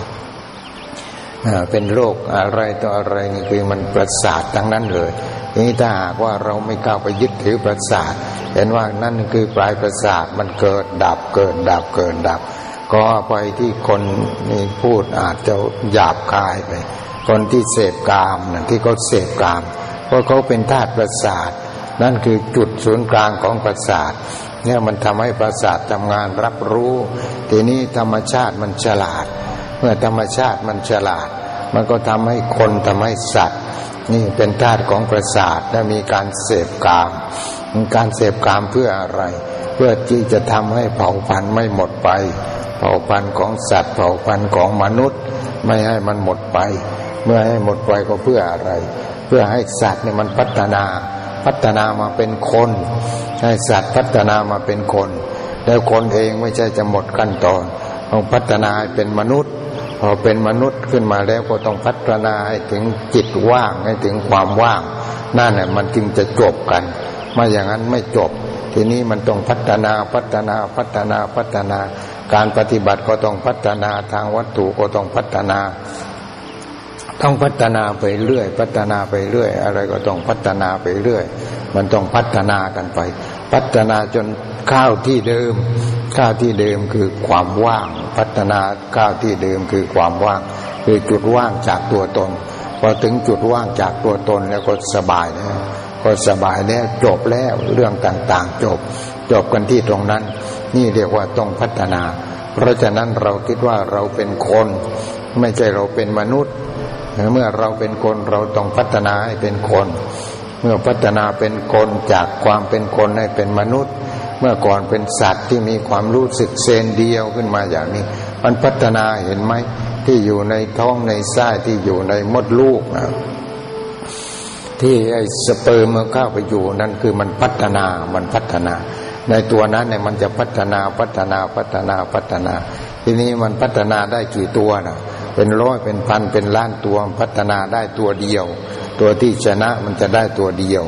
เป็นโรคอะไรต่ออะไรนี่คือมันประสาททั้งนั้นเลยนี้ถ้าหากว่าเราไม่ก้าไปยึดถือประสาท เห็นว่านั่นคือปลายประสาทมันเกิดดับเกิดดับเกิดดับ ก็ไปที่คนนี่พูดอาจจะหยาบคายไป คนที่เสพกามนะที่เขาเสพกามเพราะเขาเป็นธาตุประสาท นั่นคือจุดศูนย์กลางของประสาทเนี่ยมันทำให้ประสาททำงานรับรู้ ทีนี้ธรรมชาติมันฉลาด เมื่อธรรมชาติมันฉลาด มันก็ทำให้คนทำให้สัตว์ นี่เป็นธาตุของประสาทและมีการเสพกามการเสพกามเพื่ออะไร เพื่อที่จะทำให้เผ่าพันธุ์ไม่หมดไป เผ่าพันธุ์ของสัตว์เผ่าพันธุ์ของมนุษย์ ไม่ให้มันหมดไป เมื่อให้หมดไปก็เพื่ออะไร เพื่อให้สัตว์เนี่ยมันพัฒนาพัฒนามาเป็นคน ให้สัตว์พัฒนามาเป็นคน แล้วคนเองไม่ใช่จะหมดขั้นตอนต้องพัฒนาให้เป็นมนุษย์ พอเป็นมนุษย์ขึ้นมาแล้วก็ต้องพัฒนาให้ถึงจิตว่างให้ถึงความว่างนั่นแหละมันจึงจะจบกันไม่อย่างนั้นไม่จบ ทีนี้มันต้องพัฒนาพัฒนาพัฒนาพัฒนา การปฏิบัติก็ต้องพัฒนาทางวัตถุก็ต้องพัฒนา ต้องพัฒนาไปเรื่อย พัฒนาไปเรื่อย อะไรก็ต้องพัฒนาไปเรื่อย มันต้องพัฒนากันไป พัฒนาจนข้าวที่เดิม ข้าวที่เดิมคือความว่าง พัฒนาข้าวที่เดิมคือความว่าง คือจุดว่างจากตัวตนพอถึงจุดว่างจากตัวตนแล้วก็สบายแล้วก็สบายแล้วจบแล้วเรื่องต่างๆ จบ จบกันที่ตรงนั้น นี่เรียกว่าต้องพัฒนา เพราะฉะนั้นเราคิดว่าเราเป็นคน ไม่ใช่เราเป็นมนุษย์ เมื่อเราเป็นคนเราต้องพัฒนาให้เป็นคน เมื่อพัฒนาเป็นคนจากความเป็นคนให้เป็นมนุษย์ เมื่อก่อนเป็นสัตว์ที่มีความรู้สึกเซนเดียวขึ้นมาอย่างนี้ มันพัฒนาเห็นไหมที่อยู่ในท้องในไส้ที่อยู่ในมดลูกนะที่ไอ้สเปิร์มมันเข้าไปอยู่นั่นคือมันพัฒนามันพัฒนา ในตัวนั้นเนี่ยมันจะพัฒนาพัฒนาพัฒนาพัฒนา ทีนี้มันพัฒนาได้กี่ตัวนะเป็นร้อยเป็นพันเป็นล้านตัวพัฒนาได้ตัวเดียว ตัวที่ชนะมันจะได้ตัวเดียว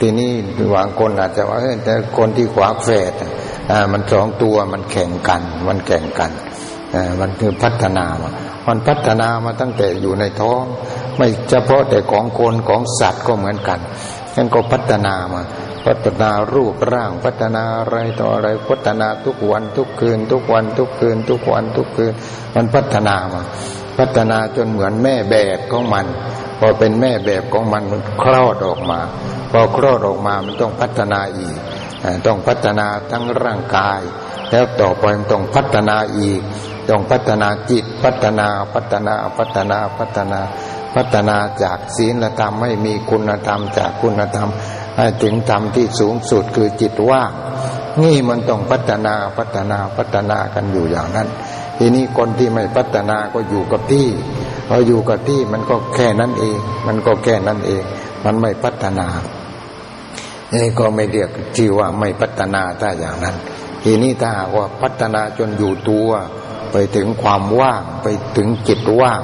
ทีนี้หวังคนอาจจะว่าเออแต่คนที่ขวาแฝดอ่ามันสองตัวมันแข่งกัน มันแข่งกันอ่ามันคือพัฒนามันพัฒนามาตั้งแต่อยู่ในท้อง ไม่เฉพาะแต่ของคนของสัตว์ก็เหมือนกันนั่นก็พัฒนามา พัฒนารูปร่างพัฒนาอะไรต่ออะไรพัฒนาทุกวันทุกคืน ทุกวันทุกคืน ทุกวันทุกคืน มันพัฒนามา พัฒนาจนเหมือนแม่แบบของมัน พอเป็นแม่แบบของมันมันคลอดออกมา พอคลอดออกมามันต้องพัฒนาอีก ต้องพัฒนาทั้งร่างกาย แล้วต่อไปมันต้องพัฒนาอีก ต้องพัฒนาจิตพัฒนาพัฒนาพัฒนาพัฒนาพัฒนาจากศีลธรรมให้มีคุณธรรมจากคุณธรรมให้ถึงธรรมที่สูงสุดคือจิตว่างนี่มันต้องพัฒนาพัฒนาพัฒนากันอยู่อย่างนั้น ทีนี้คนที่ไม่พัฒนาก็อยู่กับที่พออยู่กับที่มันก็แค่นั้นเอง มันก็แค่นั้นเอง มันไม่พัฒนานี่ก็ไม่เรียกที่ว่าไม่พัฒนาถ้าอย่างนั้น ทีนี้ถ้าว่าพัฒนาจนอยู่ตัว ไปถึงความว่าง ไปถึงจิตว่าง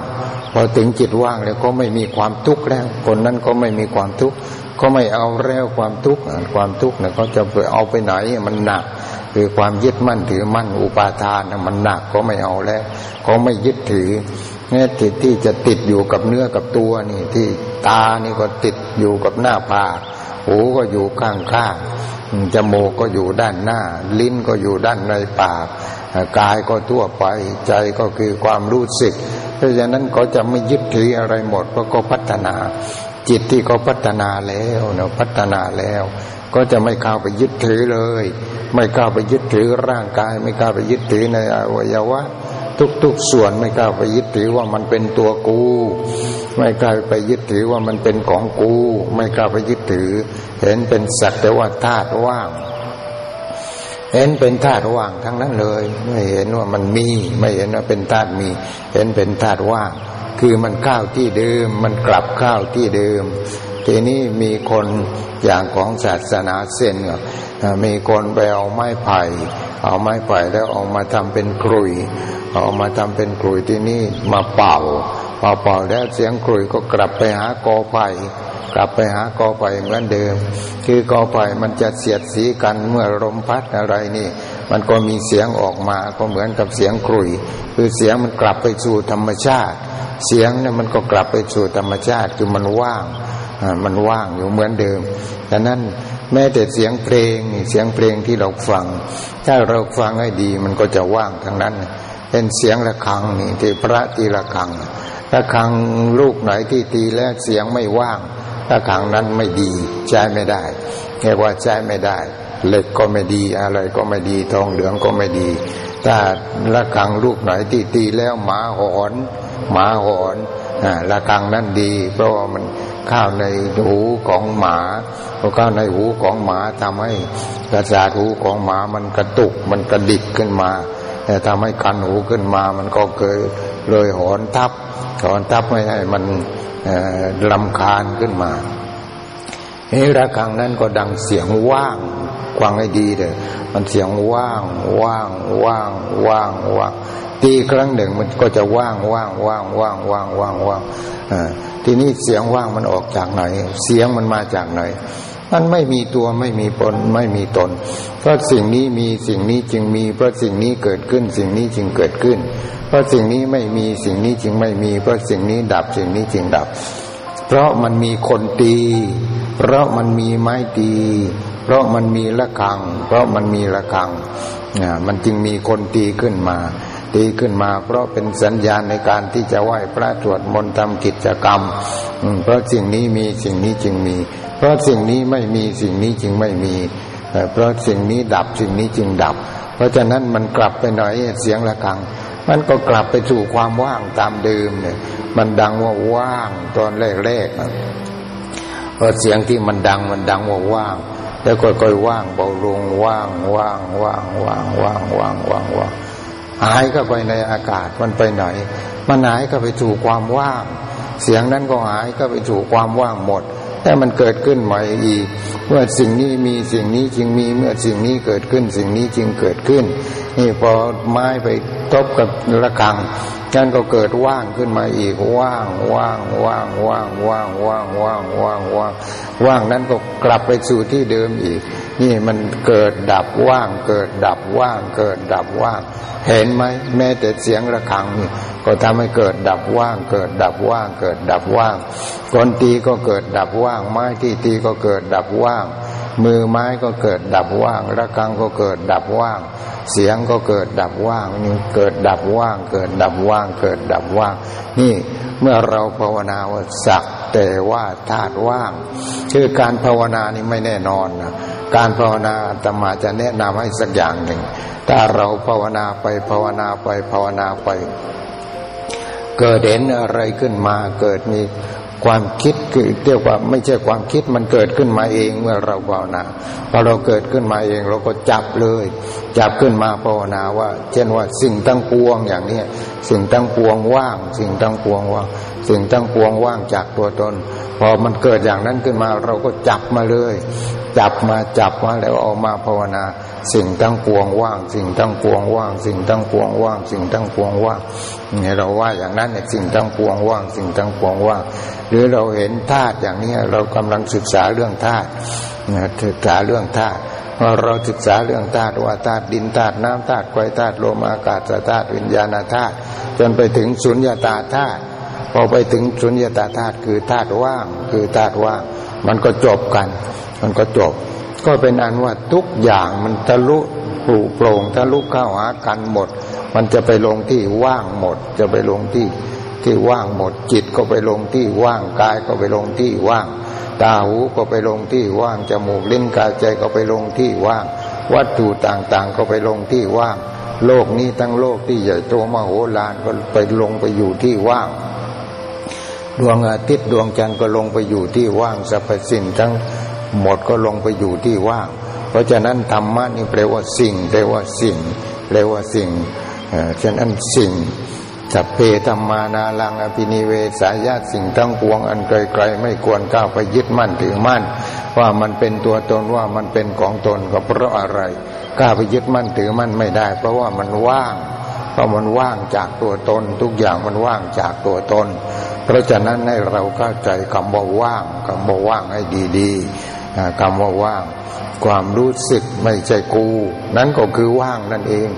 พอถึงจิตว่างแล้วก็ไม่มีความทุกข์แล้ว คนนั้นก็ไม่มีความทุกข์ก็ไม่เอาแล้วความทุกข์ความทุกข์เนี่ยเขาจะไปเอาไปไหนมันหนัก คือความยึดมั่นถือมั่นอุปาทานมันหนักก็ไม่เอาแล้วเขาไม่ยึดถือเนี่ยติดที่จะติดอยู่กับเนื้อกับตัวนี่ที่ตานี่ก็ติดอยู่กับหน้าผากหูก็อยู่ข้างข้างจมูกก็อยู่ด้านหน้า ลิ้นก็อยู่ด้านในปากกายก็ทั่วไปใจก็คือความรู้สึก เพราะฉะนั้นเขาจะไม่ยึดถืออะไรหมดเพราะเขาพัฒนา จิตที่เขาพัฒนาแล้วเนาะพัฒนาแล้ว ก็จะไม่เข้าไปยึดถือเลย ไม่เข้าไปยึดถือร่างกาย ไม่เข้าไปยึดถือในอวัยวะ ทุกๆส่วนไม่กล้าไปยึดถือว่ามันเป็นตัวกู ไม่กล้าไปยึดถือว่ามันเป็นของกู ไม่กล้าไปยึดถือ เห็นเป็นสัตว์แต่ว่าธาตุว่างเห็นเป็นธาตุว่างทั้งนั้นเลย ไม่เห็นว่ามันมี ไม่เห็นว่าเป็นธาตุมี เห็นเป็นธาตุว่าง คือมันข้าวที่เดิม มันกลับข้าวที่เดิม ทีนี้มีคนอย่างของศาสนาเส้นมีคนไปเอาไม้ไผ่ เอาไม้ไผ่แล้วเอามาทำเป็นกรุย เอามาทำเป็นกรุยที่นี่มาเป่าพอเป่าแล้วเสียงกรุยก็กลับไปหากอไผ่กลับไปหากอไผ่เหมือนเดิม คือกอไผ่มันจะเสียดสีกันเมื่อลมพัดอะไรนี่ มันก็มีเสียงออกมาก็เหมือนกับเสียงกรุย คือเสียงมันกลับไปสู่ธรรมชาติ เสียงเนี่ยมันก็กลับไปสู่ธรรมชาติคือมันว่างมันว่างอยู่เหมือนเดิมดังนั้นแม้แต่เสียงเพลงเสียงเพลงที่เราฟัง ถ้าเราฟังให้ดีมันก็จะว่างทั้งนั้น เป็นเสียงระฆังนี่ที่พระตีระฆังระฆังลูกไหนที่ตีแล้วเสียงไม่ว่างระฆังนั้นไม่ดีใช้ไม่ได้เรียกว่าใช้ไม่ได้ เหล็กก็ไม่ดีอะไรก็ไม่ดีทองเหลืองก็ไม่ดี ถ้าระฆังลูกไหนที่ตีแล้วหมาหอน หมาหอนระฆังนั้นดี เพราะว่ามันข้าวในหูของหมาพอเข้าวในหูของหมาทำให้กระสาหูของหมามันกระตุกมันกระดิกขึ้นมาแต่ทำให้คันหูขึ้นมา มันก็เคยเลยหอนทับหอนทับไม่ให้มันลำคาญขึ้นมา เฮ้ระฆังนั้นก็ดังเสียงว่างควังให้ดีเลยมันเสียงว่าง ว่าง ว่าง ว่าง ว่างตีครั้งหนึ่งมันก็จะว่าง ว่าง ว่าง ว่าง ว่าง ว่าง ว่างทีนี้เสียงว่างมันออกจากไหน เสียงมันมาจากไหน มันไม่มีตัวไม่มีตนไม่มีตน เพราะสิ่งนี้มีสิ่งนี้จึงมี เพราะสิ่งนี้เกิดขึ้น สิ่งนี้จึงเกิดขึ้น เพราะสิ่งนี้ไม่มีสิ่งนี้จึงไม่มี เพราะสิ่งนี้ดับสิ่งนี้จึงดับ เพราะมันมีคนตี เพราะมันมีไม้ตี เพราะมันมีละคัง เพราะมันมีละคังมันจึงมีคนตีขึ้นมา ตีขึ้นมา เพราะเป็นสัญญาณในการที่จะไหว้พระสวดมนต์ทำกิจกรรมเพราะสิ่งนี้มีสิ่งนี้จึงมี เพราะสิ่งนี้ไม่มีสิ่งนี้จึงไม่มี เพราะสิ่งนี้ดับสิ่งนี้จึงดับ ราะฉะนั้นมันกลับไปหน่อยเสียงระฆัง มันก็กลับไปสู่ความว่างตามเดิมเนี่ย มันดังว่าว่างตอนแรกๆเพราะเสียงที่มันดังมันดังว่าว่างแล้วก็ค่อยว่างเบาลงว่างว่างว่างว่างว่างว่างว่างว่างหายเข้าไปในอากาศมันไปไหน มันหายเข้าไปสู่ความว่าง เสียงนั้นก็หายเข้าไปสู่ความว่างหมด แต่มันเกิดขึ้นใหม่อีก เมื่อสิ่งนี้มีสิ่งนี้จึงมีเมื่อสิ่งนี้เกิดขึ้น สิ่งนี้จึงเกิดขึ้นนี่พอไม้ไปทบกับระฆังนั่นก็เกิดว่างขึ้นมาอีกว่างว่างว่างว่างว่างว่างว่างว่างว่างว่างนั้นก็กลับไปสู่ที่เดิมอีก นี่มันเกิดดับว่าง เกิดดับว่าง เกิดดับว่าง เห็นไหมแม้แต่เสียงระฆังนี่ก็ทำให้เกิดดับว่าง เกิดดับว่าง เกิดดับว่างคนตีก็เกิดดับว่าง ไม้ที่ตีก็เกิดดับว่าง มือไม้ก็เกิดดับว่างระฆังก็เกิดดับว่าง เสียงก็เกิดดับว่างนี่เกิดดับว่าง เกิดดับว่าง เกิดดับว่าง นี่เมื่อเราภาวนาว่าสักแต่ว่าธาตุว่าง คือการภาวนานี่ไม่แน่นอนนะการภาวนาธรรมาจะแนะนำให้สักอย่างหนึ่งถ้าเราภาวนาไปภาวนาไปภาวนาไป เกิดเห็นอะไรขึ้นมาเกิดมี ความคิดคือเรียกว่าไม่ใช่ความคิดมันเกิดขึ้นมาเองเมื่อเราภาวนาพอเราเกิดขึ้นมาเองเราก็จับเลย จับขึ้นมาภาวนาว่า เช่นว่าสิ่งตั้งปวงอย่างนี้สิ่งตั้งปวงว่าง สิ่งตั้งปวงว่าง สิ่งตั้งปวงว่างจากตัวตน พอมันเกิดอย่างนั้นขึ้นมาเราก็จับมาเลย จับมาจับมาแล้วเอามาภาวนา สิ่งตั้งปวงว่าง สิ่งตั้งปวงว่าง สิ่งตั้งปวงว่าง สิ่งตั้งปวงว่างเนี่ยเราว่าอย่างนั้นเนี่ยสิ่งตั้งปวงว่าง สิ่งตั้งปวงว่าง หรือเราเห็นธาตุอย่างนี้เรากำลังศึกษาเรื่องธาตุศึกษาเรื่องธาตุว่าเราศึกษาเรื่องธาตุว่าธาตุดินธาตุน้ำธาตุไฟธาตุลมอากาศธาตุวิญญาณธาตุจนไปถึงสุญญตาธาตุพอไปถึงสุญญตาธาตุคือธาตุว่าง คือธาตุว่าง มันก็จบกัน มันก็จบ ก็เป็นอันว่าทุกอย่างมันทะลุปลูโปร่งทะลุเข้าหากันหมด มันจะไปลงที่ว่างหมด จะไปลงที่ที่ว่างหมด จิตก็ไปลงที่ว่างกายก็ไปลงที่ว่าง ตาหูก็ไปลงที่ว่างจมูกลิ้นกายใจก็ไปลงที่ว่าง วัตถุต่างๆ ก็ไปลงที่ว่าง โลกนี้ทั้งโลกที่ใหญ่โตมโหฬารก็ไปลงไปอยู่ที่ว่างดวงอาทิตย์ดวงจันทร์ก็ลงไปอยู่ที่ว่างสรรพสิ่งทั้ง หมดก็ลงไปอยู่ที่ว่าง เพราะฉะนั้นธรรมะนี่แปลว่าสิ่งแปลว่าสิ่งแปลว่าสิ่งฉะนั้นสิ่งจับเพธรรมานาลังอภินิเวสายาสิ่งทั้งปวงอันไกลๆไม่ควรก้าวไปยึดมั่นถือมั่น ว่ามันเป็นตัวตนว่ามันเป็นของตนก็เพราะอะไรกล้าไปยึดมั่นถือมั่นไม่ได้ เพราะว่ามันว่างเพราะมันว่างจากตัวตน ทุกอย่างมันว่างจากตัวตน เพราะฉะนั้นให้เราเข้าใจคำว่าว่างคำว่าว่างให้ดีๆ คำว่าว่าง ความรู้สึกไม่ใช่กู นั้นก็คือว่างนั่นเอง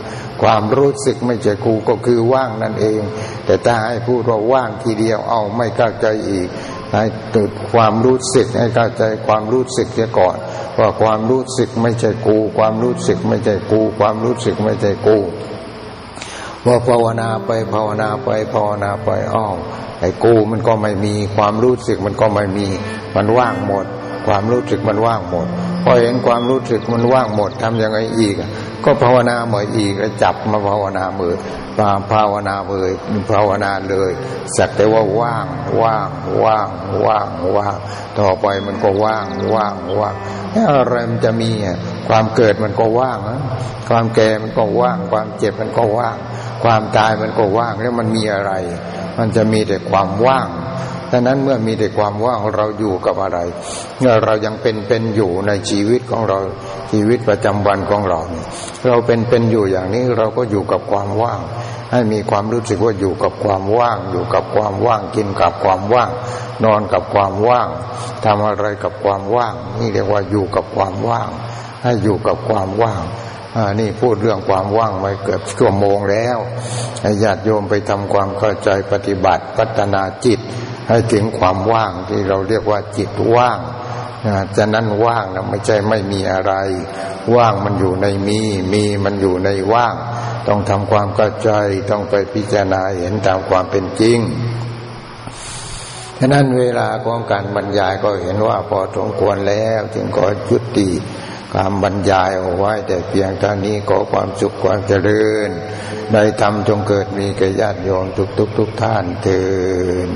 ความรู้สึกไม่ใช่กูก็คือว่างนั่นเอง แต่ถ้าให้พูดว่าว่างทีเดียวเอาไม่เข้าใจอีกให้ติดความรู้สึกให้เข้าใจความรู้สึกเสียก่อน ว่าความรู้สึกไม่ใช่กู ความรู้สึกไม่ใช่กู ความรู้สึกไม่ใช่กูว่าภาวนาไปภาวนาไปภาวนาไปอ้อไอ้กูมันก็ไม่มี ความรู้สึกมันก็ไม่มี มันว่างหมด ความรู้สึกมันว่างหมด พอเห็นความรู้สึกมันว่างหมดทำยังไงอีก ก็ภาวนาเหมื่ออีกจับมาภาวนามือปาภาวนาเลยภาวนาเลยสักแต่ว่าว่างว่างว่างว่างว่างต่อไปมันก็ว่างว่างว่างอะไรมันจะมีความเกิดมันก็ว่างความแก่มันก็ว่าง ความเจ็บมันก็ว่าง ความตายมันก็ว่างแล้วมันมีอะไร มันจะมีแต่ความว่าง ดังนั้นเมื่อมีแต่ความว่างเราอยู่กับอะไรเมื่อเรายังเป็นเป็นอยู่ในชีวิตของเราชีวิตประจำวันของเรา เราเป็นเป็นอยู่อย่างนี้เราก็อยู่กับความว่าง ให้มีความรู้สึกว่าอยู่กับความว่าง อยู่กับความว่างกินกับความว่าง นอนกับความว่างทำอะไรกับความว่าง นี่เรียกว่าอยู่กับความว่าง ให้อยู่กับความว่างนี่พูดเรื่องความว่างมาเกือบชั่วโมงแล้วญาติโยมไปทำความเข้าใจปฏิบัติพัฒนาจิต ให้ถึงความว่างที่เราเรียกว่าจิตว่างนะจะนั้นว่างนะไม่ใช่ไม่มีอะไร ว่างมันอยู่ในมี มีมันอยู่ในว่าง ต้องทำความเข้าใจต้องไปพิจารณาเห็นตามความเป็นจริงฉะนั้นเวลาของการบรรยายก็เห็นว่าพอสมควรแล้ว จึงขอจุติการบรรยายเอาไว้ แต่เพียงเท่านี้ขอความสุขความเจริญในธรรมจงเกิดมีแก่ญาติโยมทุกทุกทุกท่านเถิด